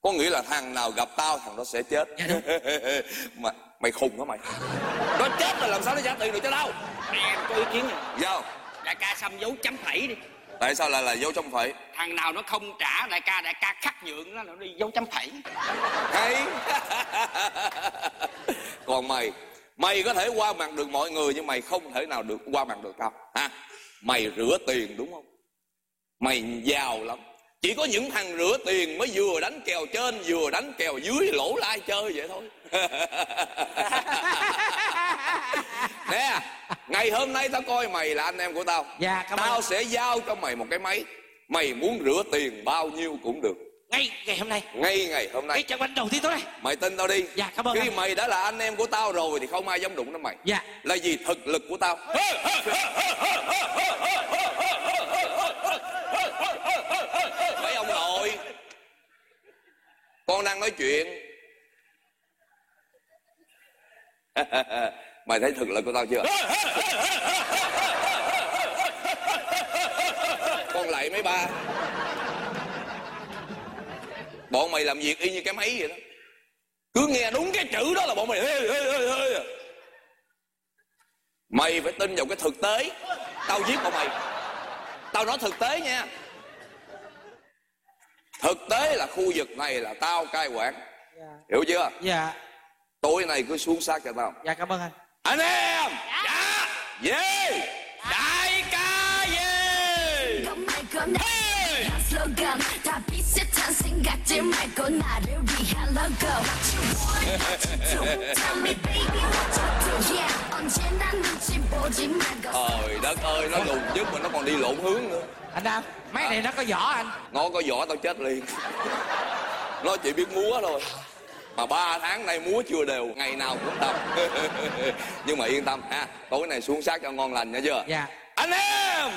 S28: Có nghĩa là thằng nào gặp tao thằng đó sẽ chết. Mà mày khùng hả mày? Nó chết là làm sao nó trả tiền được cho đâu
S8: Em có ý kiến này
S28: sao
S8: Đại ca xăm dấu chấm phẩy đi.
S28: Tại sao lại là dấu chấm phẩy?
S8: Thằng nào nó không trả đại ca đại ca khắc nhượng nó nó đi dấu chấm phẩy.
S28: Hay. Còn mày mày có thể qua mặt được mọi người nhưng mày không thể nào được qua mặt được tao. Ha? Mày rửa tiền đúng không? Mày giàu lắm. Chỉ có những thằng rửa tiền mới vừa đánh kèo trên vừa đánh kèo dưới lỗ lai chơi vậy thôi. Nè ngày hôm nay tao coi mày là anh em của tao.
S24: Dạ
S28: tao
S24: ơn.
S28: sẽ giao cho mày một cái máy. Mày muốn rửa tiền bao nhiêu cũng được
S24: Ngay ngày hôm nay
S28: ngay ngày hôm nay
S24: Cái trận banh đầu tiên tối nay
S28: mày tin tao đi
S24: Dạ cảm ơn
S28: khi
S24: anh.
S28: mày đã là anh em của tao rồi thì không ai dám đụng đến mày
S24: Dạ
S28: là gì thực lực của tao mấy ông nội con đang nói chuyện mày thấy thực lực của tao chưa con lại mấy ba bọn mày làm việc y như cái máy vậy đó. Cứ nghe đúng cái chữ đó là bọn mày ê, ê, ê, ê. mày phải tin vào cái thực tế. Tao giết bọn mày. Tao nói thực tế nha. Thực tế là khu vực này là tao cai quản. Hiểu chưa?
S24: Dạ.
S28: Tối nay cứ xuống sát cho tao.
S24: Dạ cảm ơn anh.
S28: Anh em! Dạ! Về đại ca
S22: 생각들 말고 나를 위한 로고 What you want, what you do Tell me baby what you do Yeah 언제나 눈치 보지 말고
S28: trời đất ơi nó lùn nhất mà nó còn đi lộn hướng nữa
S24: Anh Nam Mấy này nó có vỏ anh
S28: nó có vỏ tao chết liền nó chỉ biết múa thôi mà ba tháng nay múa chưa đều ngày nào cũng tập nhưng mà yên tâm ha tối nay xuống sát cho ngon lành nha chưa
S24: Dạ
S28: anh em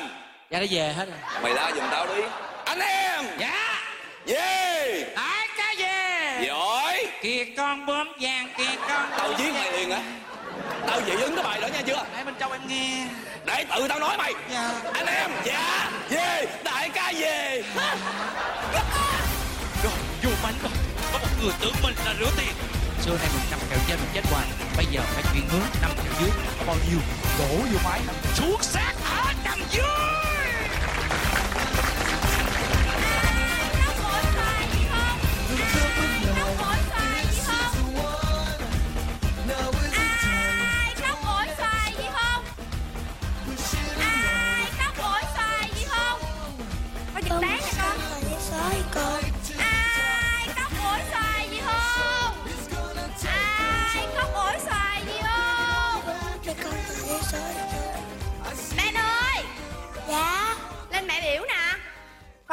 S24: Dạ nó về hết rồi
S28: mày la giùm tao đi anh em
S24: Dạ
S28: về
S24: Đại ca về?
S28: Giỏi!
S24: Kìa con bướm vàng kìa con
S28: tao giết mày liền á tao dị ứng cái bài đó nha chưa?
S24: Để bên trong em nghe.
S28: Để tự tao nói mày.
S24: Dạ.
S28: Anh em dạ về. Đại ca về.
S24: Rồi vô bánh rồi. Có một người tưởng mình là rửa tiền. Xưa nay mình năm kẹo trên mình chết hoài. Bây giờ phải chuyển hướng năm kẹo dưới. Có bao nhiêu? Đổ vô máy Xuống sát ở nằm dưới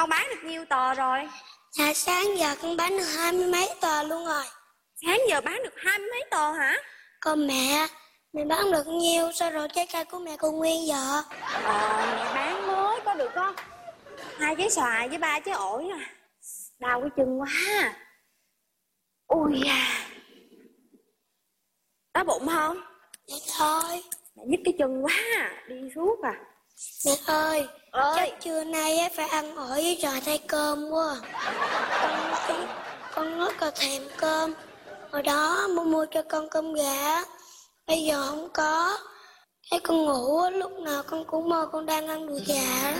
S22: Con
S10: bán được nhiêu tờ rồi?
S21: Dạ sáng giờ con bán được hai mươi mấy tờ luôn rồi.
S10: Sáng giờ bán được hai mươi mấy tờ hả?
S21: Còn mẹ Mẹ bán được nhiêu Sao rồi trái cây của mẹ còn nguyên vậy
S10: Ờ mẹ bán mới có được có Hai trái xoài với ba trái ổi à. Đau cái chân quá. Ui da. Đói bụng không?
S21: Dạ thôi
S10: Mẹ nhức cái chân quá à. Đi suốt à.
S21: Mẹ ơi
S10: Ơi.
S21: Chắc trưa nay á, phải ăn ổi với trò thay cơm quá. Con, con, con rất là thèm cơm. Hồi đó mua mua cho con cơm gà Bây giờ không có. Thấy con ngủ á, lúc nào con cũng mơ con đang ăn đùi gà.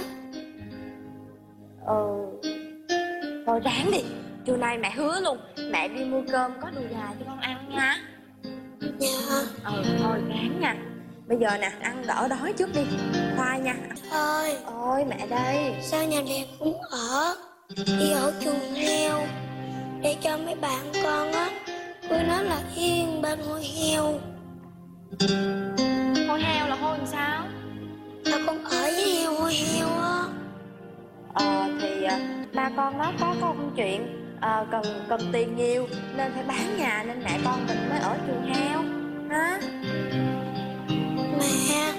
S10: Ừ. Thôi ráng đi. Trưa nay mẹ hứa luôn Mẹ đi mua cơm có đùi gà cho con ăn nha.
S21: Dạ.
S10: Ừ thôi ráng nha Bây giờ nè ăn đỡ đói trước đi. Khoai nha.
S21: Ơi
S10: Ôi mẹ đây.
S21: Sao nhà đẹp cũng ở? Đi ở chuồng heo. Để cho mấy bạn con á. Cứ nói là yên bên hôi heo.
S10: Hôi heo là hôi làm sao?
S21: Là con ở với heo hôi heo á.
S10: Ờ thì à, ba con nó có công chuyện à, cần cần tiền nhiều nên phải bán nhà nên mẹ con mình mới ở chuồng heo. Hả
S21: Mẹ.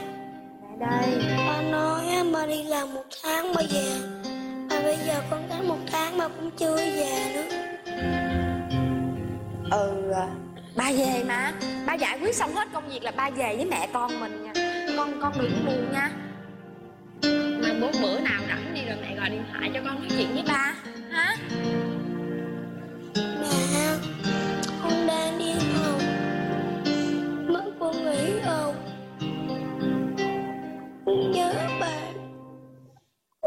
S10: Mẹ đây.
S21: Ba nói ba đi làm một tháng mới về. Mà bây giờ con đến một tháng mà cũng chưa về nữa.
S10: Ừ à, ba về mà. Ba giải quyết xong hết công việc là ba về với mẹ con mình nha. Con con đừng buồn nha. Mà bữa bữa nào rảnh đi rồi mẹ gọi điện thoại cho con nói chuyện với ba. Hả
S21: Mẹ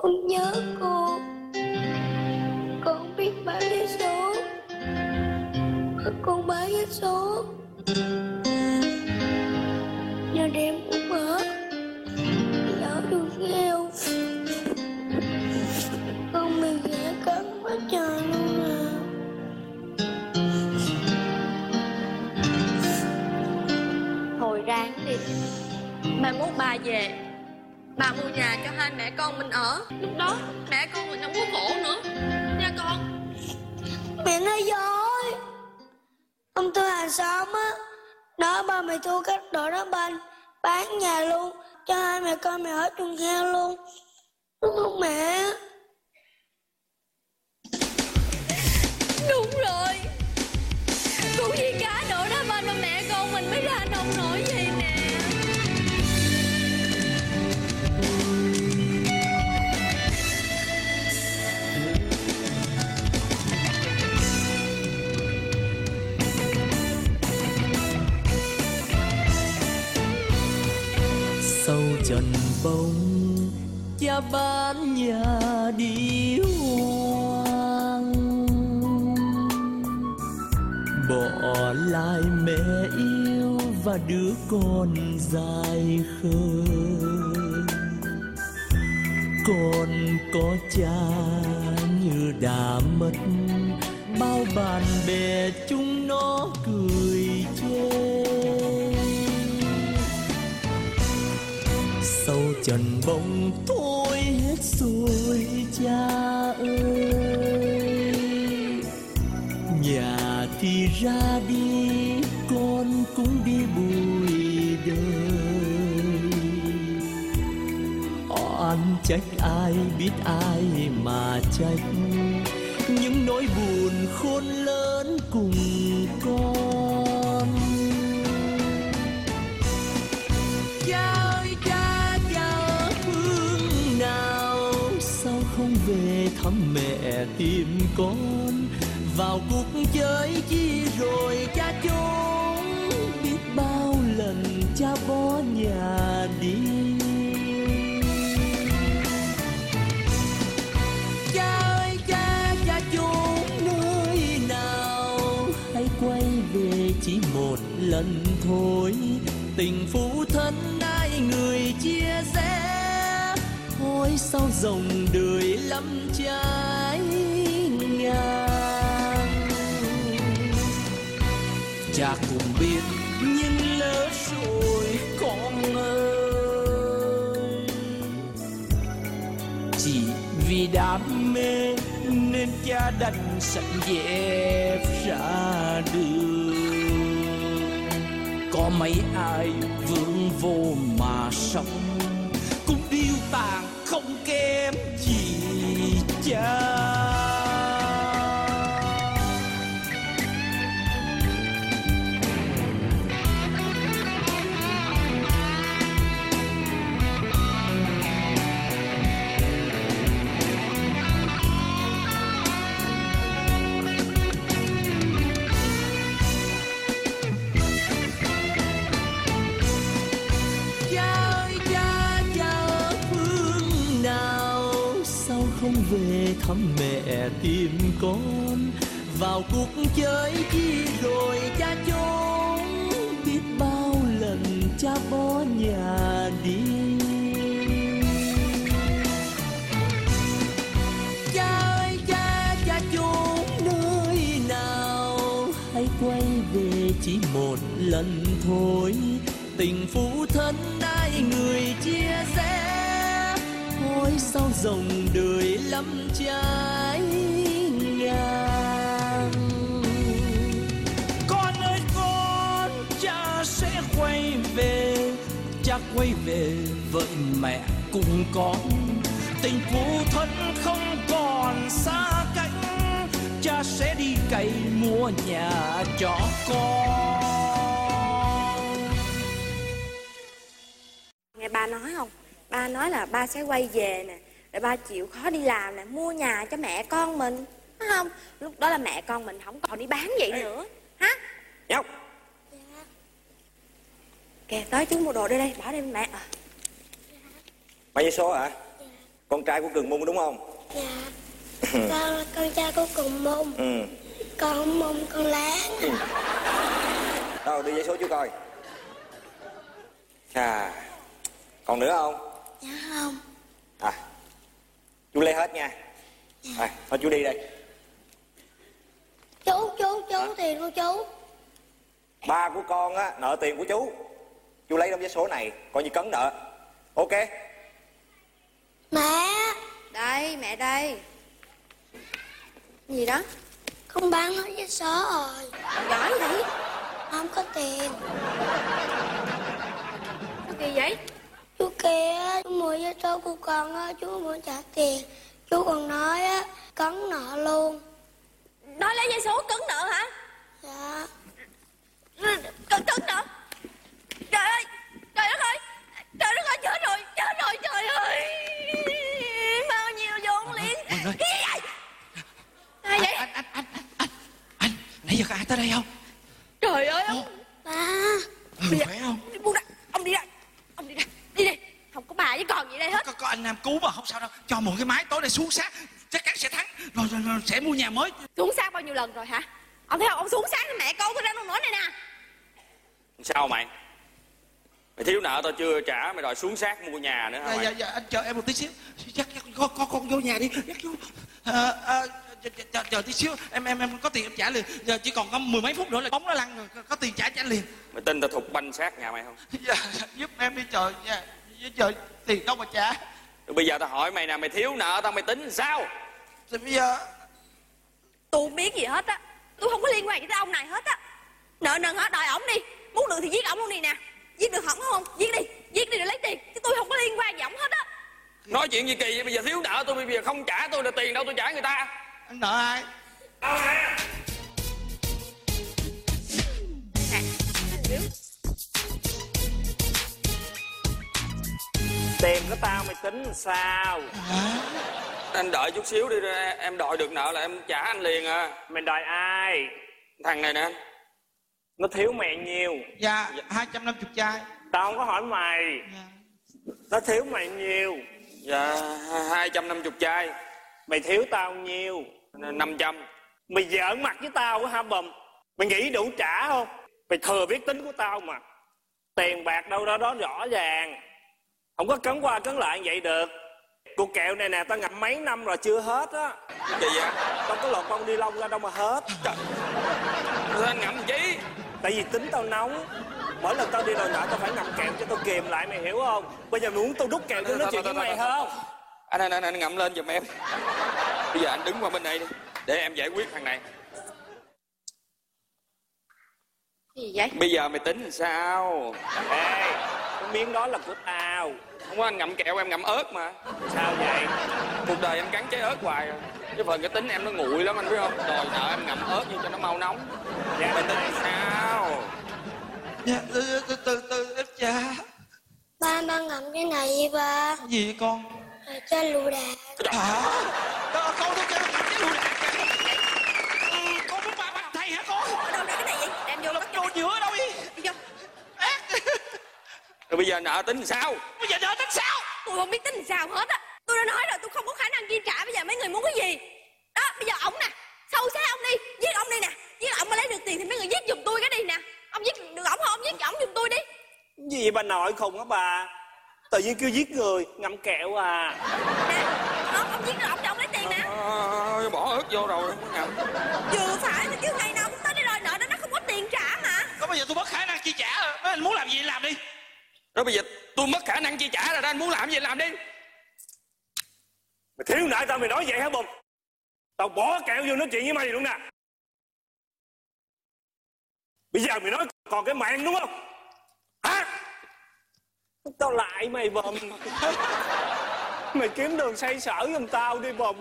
S21: Con nhớ cô. Con biết bán vé số. Con bán vé số. Nhờ đêm cũng mở. Ở đường nghèo Con bị ghẻ cắn quá trời luôn à.
S10: Thôi ráng đi. Mai mốt ba về. Bà mua nhà cho hai mẹ con mình ở. Lúc đó mẹ con mình không có khổ nữa. Nha con.
S21: Mẹ nói dối. Ông tư hàng xóm á Đó ba mày thu các đội đá banh Bán nhà luôn Cho hai mẹ con mày ở chuồng heo luôn. Đúng không mẹ?
S10: Đúng rồi. Cũng vì cả
S2: trần bông cha bán nhà đi hoang. Bỏ lại mẹ yêu và đứa con dài khờ. Con có cha như đã mất, bao bạn bè chúng nó cười chê. Trần bông thôi hết rồi, cha ơi. Nhà thì ra đi, con cũng đi bụi đời. Oan trách ai biết ai mà trách, những nỗi buồn khôn lớn cùng con. Thăm mẹ tìm con. Vào cuộc chơi chi rồi cha trốn biết bao lần cha bỏ nhà đi. Cha ơi, cha cha trốn nơi nào? Hãy quay về chỉ một lần thôi. Tình phụ thân ai người chia sẻ thôi sao dòng đời lắm trái ngang. Cha cũng biết nhưng lỡ rồi con ơi chỉ vì đam mê nên cha đành sẵn dẹp ra đường. Có mấy ai vương vô mà sống, cũng điêu tàn không kém gì cha. Về thăm mẹ tìm con. Vào cuộc chơi chi rồi cha trốn Biết bao lần cha bỏ nhà đi. Cha ơi cha, cha trốn nơi nào? Hãy quay về chỉ một lần thôi. Tình phụ thân ai người chia sẻ sao dòng đời lắm trái ngang.
S6: Con ơi, con, Cha sẽ quay về, Cha quay về với mẹ cùng con. Tình phụ thân không còn xa cách, Cha sẽ đi cày mua nhà cho con.
S10: Nghe ba nói không? Ba nói là ba sẽ quay về nè. Rồi ba chịu khó đi làm nè Mua nhà cho mẹ con mình. Phải không? Lúc đó là mẹ con mình không còn đi bán vậy nữa. Hả?
S5: Nhóc.
S10: Kìa tới chú mua đồ đây đây Bỏ đây mẹ. À.
S5: Mấy giấy số hả? Con trai của Cường Mung đúng không?
S21: Dạ. Con là con trai của cùng môn
S5: Ừ.
S21: Con không môn con láng.
S5: Đâu đưa giấy số chú coi. Chà. Còn nữa không?
S21: Dạ không.
S5: À Chú lấy hết nha. À, Thôi chú đi đây.
S21: Chú chú chú tiền của chú.
S5: Ba của con á nợ tiền của chú. Chú lấy đống giấy số này Coi như cấn nợ. Ok?
S21: Mẹ.
S10: Đây mẹ đây. Gì đó?
S21: Không bán hết giấy số rồi.
S10: Giỏi vậy.
S21: Không có tiền.
S10: Sao kỳ vậy
S21: Chú kia Chú mua giấy số của con á Chú muốn trả tiền. Chú còn nói á Cấn nợ luôn.
S10: Nói lấy giấy số cấn nợ hả?
S21: Dạ.
S10: Cấn cấn nợ? Trời ơi Trời đất ơi Trời đất ơi chết rồi Chết rồi trời ơi. Bao nhiêu vốn liếng Cái gì vậy? Ai vậy?
S24: Nãy giờ có ai tới đây không?
S10: Trời ơi ông.
S21: Ba.
S24: Ừ, Khỏe không?
S10: Đi buông ra Ông đi ra Ông đi ra Đi đi Không có bà với con gì đây hết.
S24: Có, có anh Nam cứu mà không sao đâu. Cho mượn cái máy tối nay xuống sát Chắc chắn sẽ thắng. Rồi, rồi, rồi sẽ mua nhà mới.
S10: Xuống sát bao nhiêu lần rồi hả? Ông thấy không? Ông xuống sát với mẹ con tôi đang nôn nữa này nè.
S8: Sao mày? Mày thiếu nợ tao chưa trả Mày đòi xuống sát mua nhà nữa hả
S24: dạ,
S8: mày?
S24: dạ, dạ, anh chờ em một tí xíu. Dắt, dắt, con, con, con vô nhà đi. Dắt vô à, à, chờ, chờ, chờ tí xíu. Em em em có tiền em trả liền. Giờ chỉ còn có mười mấy phút nữa là bóng nó lăn rồi. Có, tiền trả trả liền.
S8: Mày tin tao thục banh sát nhà mày không?
S24: Dạ, giúp em đi chờ dạ, chờ tiền đâu mà trả.
S8: Rồi bây giờ tao hỏi mày nè Mày thiếu nợ tao mày tính sao?
S24: Thì bây giờ
S10: Tôi không biết gì hết á. Tôi không có liên quan gì tới ông này hết á. Nợ nần hả? Đòi ổng đi. Muốn được thì giết ổng luôn đi nè. Giết được hỏng không? Giết đi. Giết đi rồi lấy tiền. Chứ tôi không có liên quan gì ổng hết á.
S8: Nói chuyện gì kỳ vậy? Bây giờ thiếu nợ tôi Bây giờ không trả tôi là tiền đâu tôi trả người ta.
S24: Anh nợ ai
S8: Tiền của tao mày tính sao? Anh đợi chút xíu đi rồi Em đòi được nợ là em trả anh liền à.
S31: Mày đòi ai?
S8: Thằng này nè.
S31: Nó thiếu mẹ nhiều.
S24: Dạ 250 chai.
S31: Tao không có hỏi mày. Nó thiếu mày nhiều.
S8: Dạ 250 chai.
S31: Mày thiếu tao nhiêu
S8: 500
S31: Mày giỡn mặt với tao hả bầm. Mày nghĩ đủ trả không? Mày thừa biết tính của tao mà. Tiền bạc đâu đó đó rõ ràng Không có cấn qua cấn lại vậy được. Cục kẹo này nè tao ngậm mấy năm rồi chưa hết á.
S8: Gì vậy?
S31: Tao có lột bông đi lông ra đâu mà hết.
S8: Trời. Sao anh ngậm chí?
S31: Tại vì tính tao nóng. Mỗi lần tao đi đòi nợ tao phải ngậm kẹo cho tao kìm lại mày hiểu không? Bây giờ mày muốn tao đút kẹo cho nó chuyện với mày không?
S8: anh anh anh, anh ngậm lên giùm em. Bây giờ anh đứng qua bên đây đi để em giải quyết thằng này.
S10: Gì vậy?
S8: Bây giờ mày tính làm sao?
S31: Ê cái miếng đó là của tao
S8: không có anh ngậm kẹo em ngậm ớt mà.
S31: Sao vậy?
S8: Cuộc đời em cắn trái ớt hoài rồi cái phần cái tính em nó nguội lắm anh biết không? Đòi nợ em ngậm ớt vô cho nó mau nóng.
S31: Dạ.
S8: Mày tính sao?
S24: Dạ từ từ từ từ em cha
S21: ba ba ngậm cái này đi ba.
S24: Gì vậy con?
S21: À, cho lù đà
S24: hả? Đó, con tôi kêu cái lùi đạn Ừ, con muốn ba bắt thầy hả con
S10: ở đâu đây cái này vậy đem vô
S24: Lắp vô giữa đâu đi
S10: đi vô
S8: rồi bây giờ nợ tính sao?
S24: Bây giờ nợ tính sao?
S10: Tôi không biết tính sao hết á. Tôi đã nói rồi tôi không có khả năng chi trả. Bây giờ mấy người muốn cái gì? Đó bây giờ ổng nè sâu xé ông đi. Giết ông đi nè. Giết ông mà lấy được tiền thì mấy người giết giùm tôi cái đi nè. Ông giết được ổng không? Ông giết ổng giùm tôi đi.
S31: Gì vậy bà nội khùng á bà? Tự nhiên kêu giết người ngậm kẹo à.
S10: Đó ông giết được ổng cho ông lấy tiền nè.
S8: Ờ, bỏ ớt vô rồi không có ngậm
S10: vừa phải mà chứ ngày nào cũng tới đây đòi nợ đó nó không có tiền trả mà.
S24: Có bây giờ tôi mất khả năng chi trả? Rồi Nói anh muốn làm gì làm đi
S8: rồi bây giờ tôi mất khả năng chi trả rồi đó anh muốn làm gì làm đi.
S31: Mày thiếu nợ tao mày nói vậy hả bùng? Tao bỏ kẹo vô nói chuyện với mày luôn nè. Bây giờ mày nói còn cái mạng đúng không? Hả? Tao lại mày bùm mày kiếm đường xoay sở giùm tao đi bùm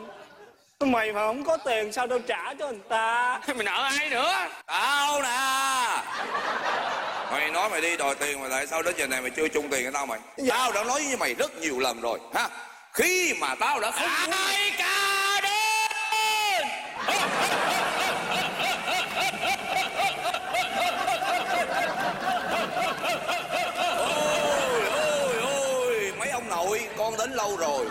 S31: mày mà không có tiền sao đâu trả cho người ta?
S8: Mày nợ ai nữa?
S28: Tao nè mày nói mày đi đòi tiền mà tại sao đến giờ này mày chưa chung tiền cho tao mày? Tao đã nói với mày rất nhiều lần rồi ha? Khi mà tao đã không
S8: ai ca đến
S28: ôi ôi ôi mấy ông nội con đến lâu rồi.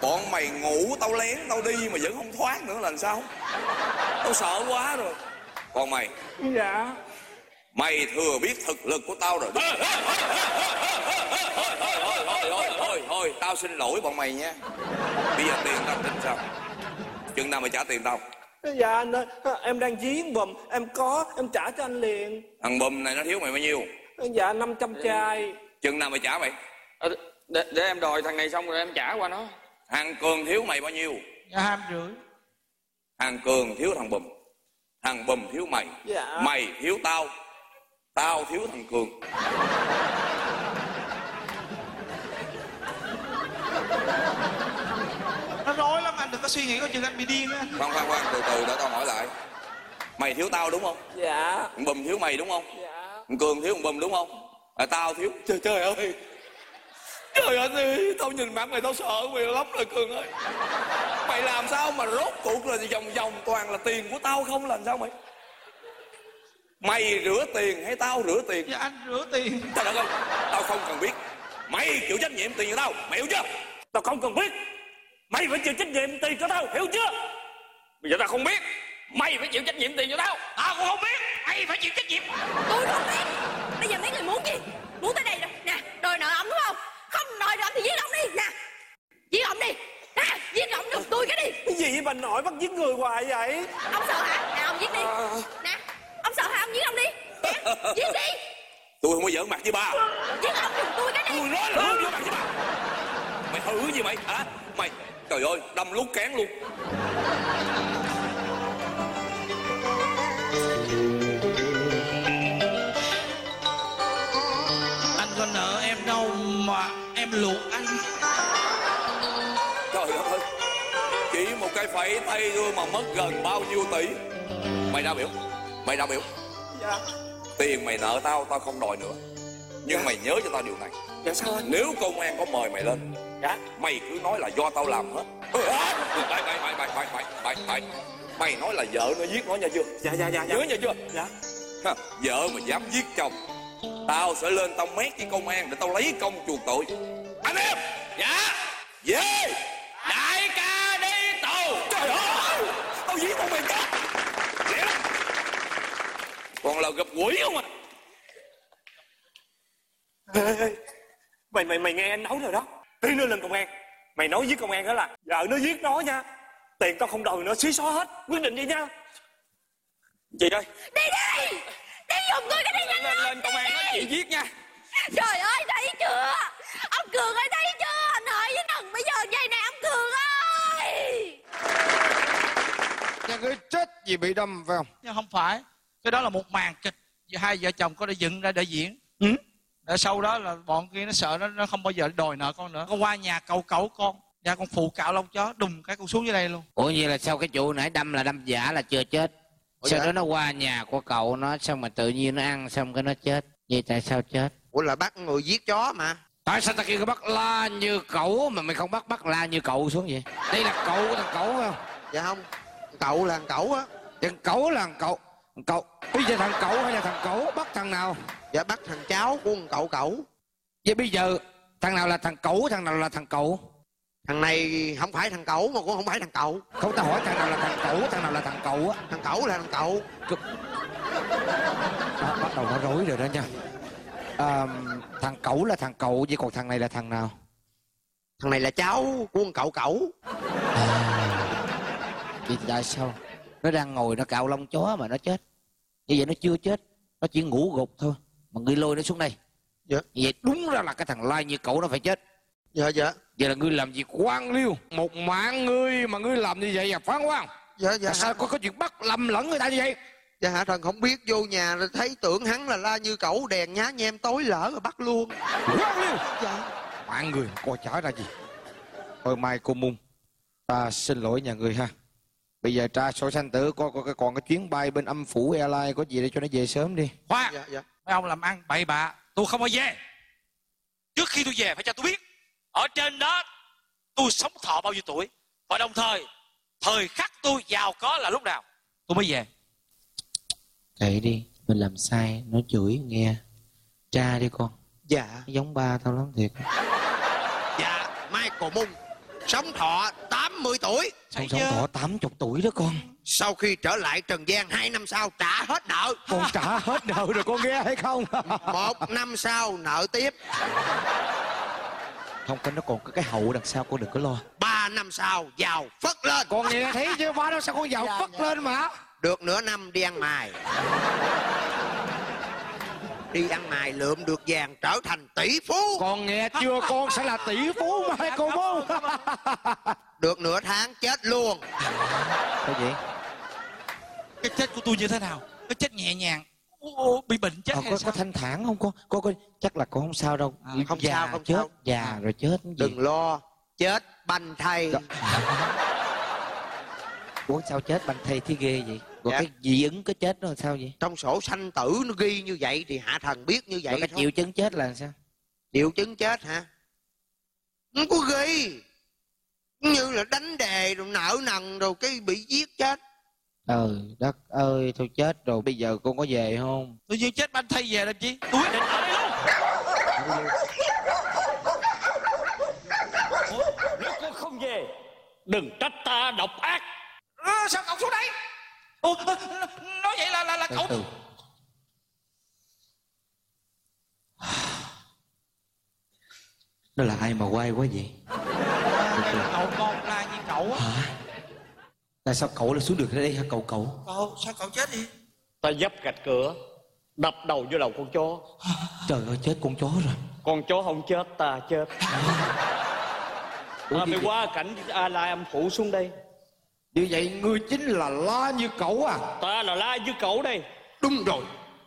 S28: Bọn mày ngủ tao lén tao đi mà vẫn không thoát nữa là làm sao? Tao sợ quá rồi còn mày
S31: dạ
S28: mày thừa biết thực lực của tao rồi thôi thôi thôi thôi thôi tao xin lỗi bọn mày nha bây giờ tiền tao tính sao chừng nào mày trả tiền tao
S31: dạ anh ơi em đang dí bùm em có em trả cho anh liền
S28: thằng bùm này nó thiếu mày bao nhiêu
S31: dạ 500 chai
S28: chừng nào mày trả mày
S8: Ờ, để, để em đòi thằng này xong rồi em trả qua nó
S28: thằng cường thiếu mày bao nhiêu
S24: dạ hai rưỡi
S28: thằng cường thiếu thằng bùm thằng bùm thiếu mày.
S31: Dạ.
S28: mày thiếu tao. Tao thiếu thằng cường.
S24: Nó rối lắm anh đừng có suy nghĩ có chừng anh bị điên á.
S28: Khoan khoan khoan từ từ để tao hỏi lại. Mày thiếu tao đúng không?
S31: Dạ.
S28: Thằng bùm thiếu mày đúng không?
S31: Dạ.
S28: Thằng cường thiếu thằng bùm đúng không? À, tao thiếu. Trời trời ơi. Trời ơi tao nhìn mặt mày tao sợ mày lắm rồi cường ơi mày làm sao mà rốt cuộc là vòng vòng toàn là tiền của tao không làm sao mày? Mày rửa tiền hay tao rửa tiền?
S24: Dạ anh rửa tiền.
S28: Trời đất ơi tao không cần biết. Mày chịu trách nhiệm tiền của tao mày hiểu chưa?
S31: Tao không cần biết. Mày phải chịu trách nhiệm tiền của tao hiểu chưa?
S8: Bây giờ tao không biết. Mày phải chịu trách nhiệm tiền cho tao.
S24: Tao cũng không biết. Mày phải chịu trách nhiệm.
S10: Tôi không biết. Bây giờ mấy người muốn gì muốn tới đây rồi nè đòi nợ ông đúng không? Không đòi nợ thì giết ông đi. Nè giết ông đi nè giết ông giùm tôi cái đi.
S31: Cái gì vậy bà nội bắt giết người hoài vậy?
S10: Ông sợ hả? Nè ông giết đi. Nè ông sợ hả? Ông giết ông đi. Nè giết đi.
S28: Tôi không có giỡn mặt với ba.
S10: Giết ông giùm tôi cái đi.
S28: Tôi nói là không giỡn mặt với ba. Mày thử gì mày? Hả? Mày trời ơi đâm lút cán luôn.
S24: Anh có nợ em đâu mà em luộc anh
S28: một cái phẩy tay thôi mà mất gần bao nhiêu tỷ. Mày ra biểu mày ra biểu.
S31: Dạ.
S28: Tiền mày nợ tao tao không đòi nữa. Nhưng mày nhớ cho tao điều này.
S31: Dạ sao anh?
S28: Nếu công an có mời mày lên
S31: dạ.
S28: mày cứ nói là do tao làm hết. Ừ, mày mày mày mày mày mày mày mày mày nói là vợ nó giết nó nha chưa?
S31: Dạ dạ dạ dạ.
S28: Nhớ nha chưa?
S31: Dạ.
S28: Ha, vợ mà dám giết chồng tao sẽ lên tao mét với công an để tao lấy công chuộc tội. Anh em!
S8: Dạ.
S28: Về!
S8: Đại ca đi tù
S28: trời ơi tao giết con mày chết. Lẹ lắm. Còn là gặp quỷ không à?
S31: Ê, ê, mày mày mày nghe anh nói rồi đó. Tí nữa lên công an. Mày nói với công an đó là vợ nó giết nó nha. Tiền tao không đòi nó xí xóa hết. Quyết định đi nha.
S8: Chị ơi.
S10: Đi đi. Đi giùm tôi cái đi nhanh
S8: lên
S10: lên
S8: công an nói chị giết nha.
S10: Trời ơi thấy chưa? Ông cường ơi thấy chưa
S18: cái chết vì bị đâm phải không?
S24: Nhưng không phải. Cái đó là một màn kịch hai vợ chồng có để dựng ra để diễn. Ừ? để sau đó là bọn kia nó sợ nó nó không bao giờ đòi nợ con nữa. Con qua nhà cầu cẩu con. Nhà con phụ cạo lông chó đùng cái con xuống dưới đây luôn.
S18: Ủa vậy là sao cái chủ nãy đâm là đâm giả là chưa chết. Sau đó nó qua nhà của cậu nó xong mà tự nhiên nó ăn xong cái nó chết. Vậy tại sao chết?
S17: Ủa là bắt người giết chó mà.
S18: Tại sao ta kêu bắt la như cậu mà mày không bắt bắt la như cậu xuống vậy? Đây là cậu của thằng cậu phải không?
S17: Dạ không cậu là thằng cậu á
S18: thằng cậu là thằng cậu thằng cậu bây giờ thằng cậu hay là thằng cậu bắt thằng nào
S17: dạ bắt thằng cháu của thằng cậu cậu
S18: vậy bây giờ thằng nào là thằng cậu thằng nào là thằng cậu
S17: thằng này không phải thằng cậu mà cũng không phải thằng cậu
S18: không ta hỏi thằng nào là thằng cậu thằng nào là thằng cậu á
S17: thằng cậu là thằng cậu
S18: à, bắt đầu nó rối rồi đó nha à, thằng cậu là thằng cậu vậy còn thằng này là thằng nào
S17: thằng này là cháu của thằng cậu cậu
S18: vậy tại sao? Nó đang ngồi nó cạo lông chó mà nó chết. Như vậy nó chưa chết nó chỉ ngủ gục thôi. Mà ngươi lôi nó xuống đây.
S17: Dạ.
S18: vậy đúng ra là cái thằng lai như cậu nó phải chết.
S17: Dạ dạ.
S18: Vậy là ngươi làm gì quan liêu? Một mạng ngươi mà ngươi làm như vậy à? Phán quan.
S17: Dạ dạ.
S18: Sao có có chuyện bắt lầm lẫn người ta như vậy?
S17: Dạ hạ thần không biết vô nhà rồi thấy tưởng hắn là la như cẩu đèn nhá nhem tối lỡ rồi bắt luôn.
S18: Quan liêu?
S17: Dạ.
S18: Mạng người coi chả ra gì. Thôi mai cô mung ta xin lỗi nhà người ha bây giờ tra sổ sanh tử coi coi còn cái chuyến bay bên âm phủ airline có gì để cho nó về sớm đi.
S24: Khoan
S17: dạ dạ.
S24: mấy ông làm ăn bậy bạ tôi không có về. Trước khi tôi về phải cho tôi biết ở trên đó tôi sống thọ bao nhiêu tuổi. Và đồng thời thời khắc tôi giàu có là lúc nào tôi mới về.
S18: Kệ đi mình làm sai nó chửi nghe. Tra đi con.
S17: Dạ.
S18: Giống ba tao lắm thiệt.
S17: Dạ Michael Mung sống thọ 80 tuổi.
S18: Sống sống thọ 80 tuổi đó con.
S17: Sau khi trở lại trần gian hai năm sau trả hết nợ.
S18: Con trả hết nợ rồi con nghe hay không?
S17: Một năm sau nợ tiếp.
S18: Không cái nó còn có cái hậu đằng sau con đừng có lo.
S17: Ba năm sau giàu phất lên.
S18: Con nghe thấy chưa ba năm sau con giàu phất lên mà.
S17: Được nửa năm đi ăn mài đi ăn mài lượm được vàng trở thành tỷ phú.
S18: Con nghe chưa con sẽ là tỷ phú mà hai cô bố.
S17: Được nửa tháng chết luôn.
S18: Cái gì?
S24: Cái chết của tôi như thế nào? Cái chết nhẹ nhàng. Ô, bị bệnh chết
S18: ờ,
S24: hay
S18: có,
S24: sao?
S18: có thanh thản không con con con chắc là con không sao đâu.
S17: À, không
S18: già
S17: sao, không
S18: chết
S17: sao.
S18: già rồi chết cái gì?
S17: Đừng lo chết banh thay.
S18: Ủa sao chết banh thây thấy ghê vậy rồi
S17: Dạ.
S18: cái dị ứng cái chết là sao vậy?
S17: Trong sổ sanh tử nó ghi như vậy thì hạ thần biết như vậy
S18: rồi cái
S17: thôi.
S18: triệu chứng chết là sao?
S17: Triệu chứng chết hả? Không có ghi. Như là đánh đề rồi nợ nần rồi cái bị giết chết.
S18: Trời đất ơi thôi chết rồi. Bây giờ con có về không?
S24: Tự nhiên chết banh thay về làm chi? Tôi quyết định ở đây luôn.
S11: Ủa, nếu con không về đừng trách ta độc ác.
S24: Ờ, sao cậu xuống đây Ủa, nói vậy là là, là cậu
S18: từ đó là ai mà quay quá vậy?
S24: Cậu con la như cậu á?
S18: Tại sao cậu lại xuống được đây hả cậu cậu?
S24: Cậu sao cậu chết đi
S11: ta dấp gạch cửa đập đầu vô đầu con chó.
S18: Trời ơi chết con chó rồi.
S11: Con chó không chết ta chết.
S18: Ủa
S11: ta phải qua cảnh a lai âm phủ xuống đây
S18: như vậy ngươi chính là la như cậu à?
S11: Ta là la với cậu đây.
S17: Đúng rồi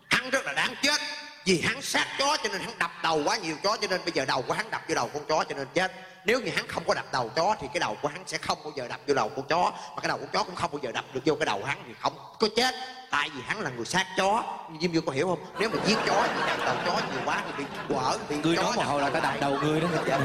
S17: hắn rất là đáng chết. Vì hắn sát chó cho nên hắn đập đầu quá nhiều chó cho nên bây giờ đầu của hắn đập vô đầu con chó cho nên chết. Nếu như hắn không có đập đầu chó thì cái đầu của hắn sẽ không bao giờ đập vô đầu con chó. Mà cái đầu con chó cũng không bao giờ đập được vô cái đầu hắn thì không có chết. Tại vì hắn là người sát chó. Diêm Dương có hiểu không? Nếu mà giết chó thì đập đầu chó nhiều quá thì bị quở bị
S18: nói một
S17: đập
S18: hồi là ta đập đầu ngươi đó cái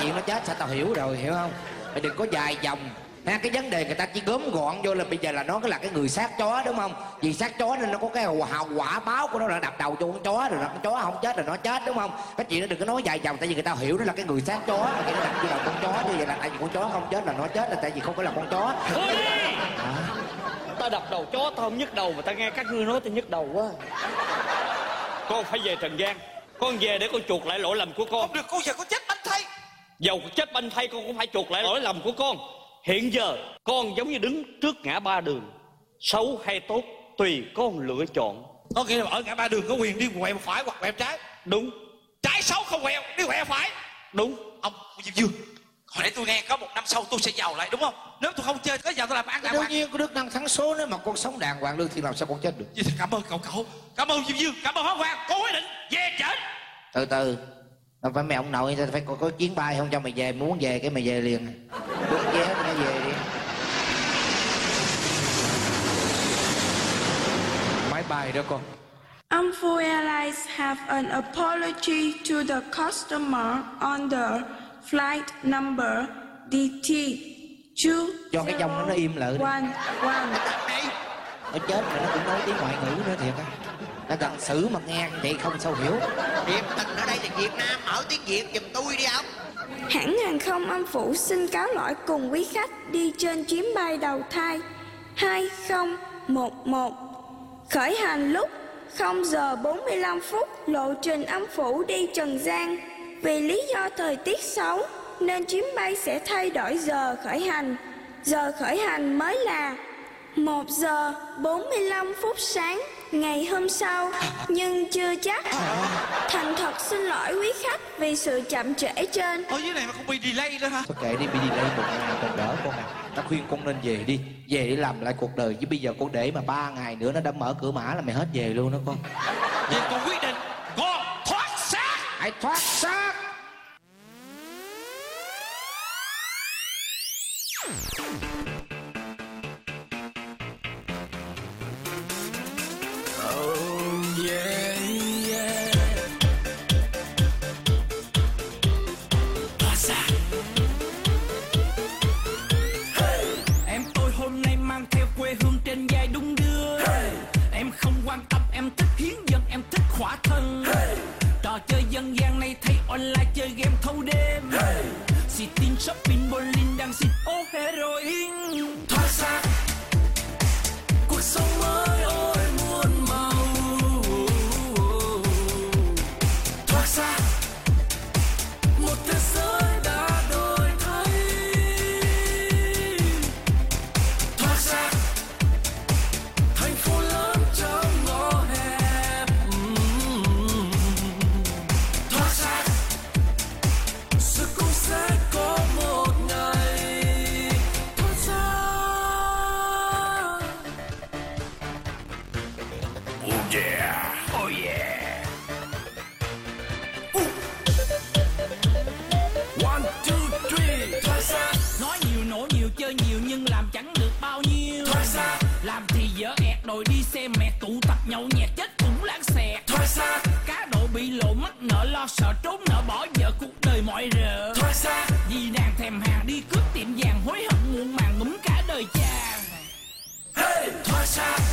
S18: chuyện nó chết sao tao hiểu rồi hiểu không? Mày đừng có dài dòng ha cái vấn đề người ta chỉ gớm gọn vô là bây giờ là nó là cái người sát chó đúng không? Vì sát chó nên nó có cái hậu quả báo của nó là đập đầu cho con chó rồi là con chó không chết rồi nó chết đúng không? Cái chuyện đó đừng có nói dài dòng tại vì người ta hiểu nó là cái người sát chó mà cái nó đập vô đầu con chó như vậy là tại vì con chó không chết là nó chết là tại vì không phải là con chó.
S11: Đi ta đập đầu chó ta không nhức đầu mà ta nghe các ngươi nói ta nhức đầu quá. Con phải về trần gian con về để con chuộc lại lỗi lầm của con.
S24: Không được con giờ con chết banh thay.
S11: Dầu chết banh thay con cũng phải chuộc lại lỗi lầm của con hiện giờ con giống như đứng trước ngã ba đường. Xấu hay tốt tùy con lựa chọn.
S24: Có nghĩa là ở ngã ba đường có quyền đi quẹo phải hoặc quẹo trái.
S11: Đúng.
S24: Trái xấu không quẹo đi quẹo phải.
S11: Đúng.
S24: Ông diệp dương hồi nãy tôi nghe có một năm sau tôi sẽ giàu lại đúng không? Nếu tôi không chơi có giàu tôi làm ăn đàng
S18: đương
S24: hoàng
S18: nhiên có đức năng thắng số nếu mà con sống đàng hoàng lương thì làm sao con chết được?
S24: Vậy thì cảm ơn cậu cậu. Cảm ơn dương dương cảm ơn hóa hoàng con quyết định về trển
S18: từ từ đâu phải mày ông nội tao phải có, có chuyến bay không cho mày về muốn về cái mày về liền bước vé nó về đi máy bay đó con
S32: Amphor Airlines have an apology to the customer on the flight number DT two
S18: cho cái dòng nó im lại đi.
S32: one one.
S18: nó chết mà nó cũng nói tiếng ngoại ngữ nữa thiệt á nó cần xử mà nghe vậy không sao hiểu
S17: Điềm tình ở đây là Việt Nam Mở tiếng Việt giùm tôi đi ông
S32: Hãng hàng không Âm Phủ xin cáo lỗi cùng quý khách đi trên chuyến bay đầu thai 2011 khởi hành lúc 0 giờ 45 phút lộ trình Âm Phủ đi Trần Giang. Vì lý do thời tiết xấu nên chuyến bay sẽ thay đổi giờ khởi hành. Giờ khởi hành mới là 1 giờ 45 phút sáng ngày hôm sau nhưng chưa chắc. Thành thật xin lỗi quý khách vì sự chậm trễ trên.
S24: ở dưới này mà không bị delay nữa hả?
S18: Thôi kệ đi đi đây một ngày còn đỡ con à tao khuyên con nên về đi. Về để làm lại cuộc đời chứ bây giờ con để mà ba ngày nữa nó đã mở cửa mã là mày hết về luôn đó con.
S24: Vậy con quyết định con thoát xác.
S18: Hãy thoát xác
S33: em thích hiến dân em thích khỏa thân. Trò chơi dân gian này thấy online chơi game lo sợ trốn nợ bỏ vợ cuộc đời mọi rợ. Thoát xác Vì nàng thèm hàng đi cướp tiệm vàng hối hận muộn màng ngúm cả đời chàng. Hey! Thoát xác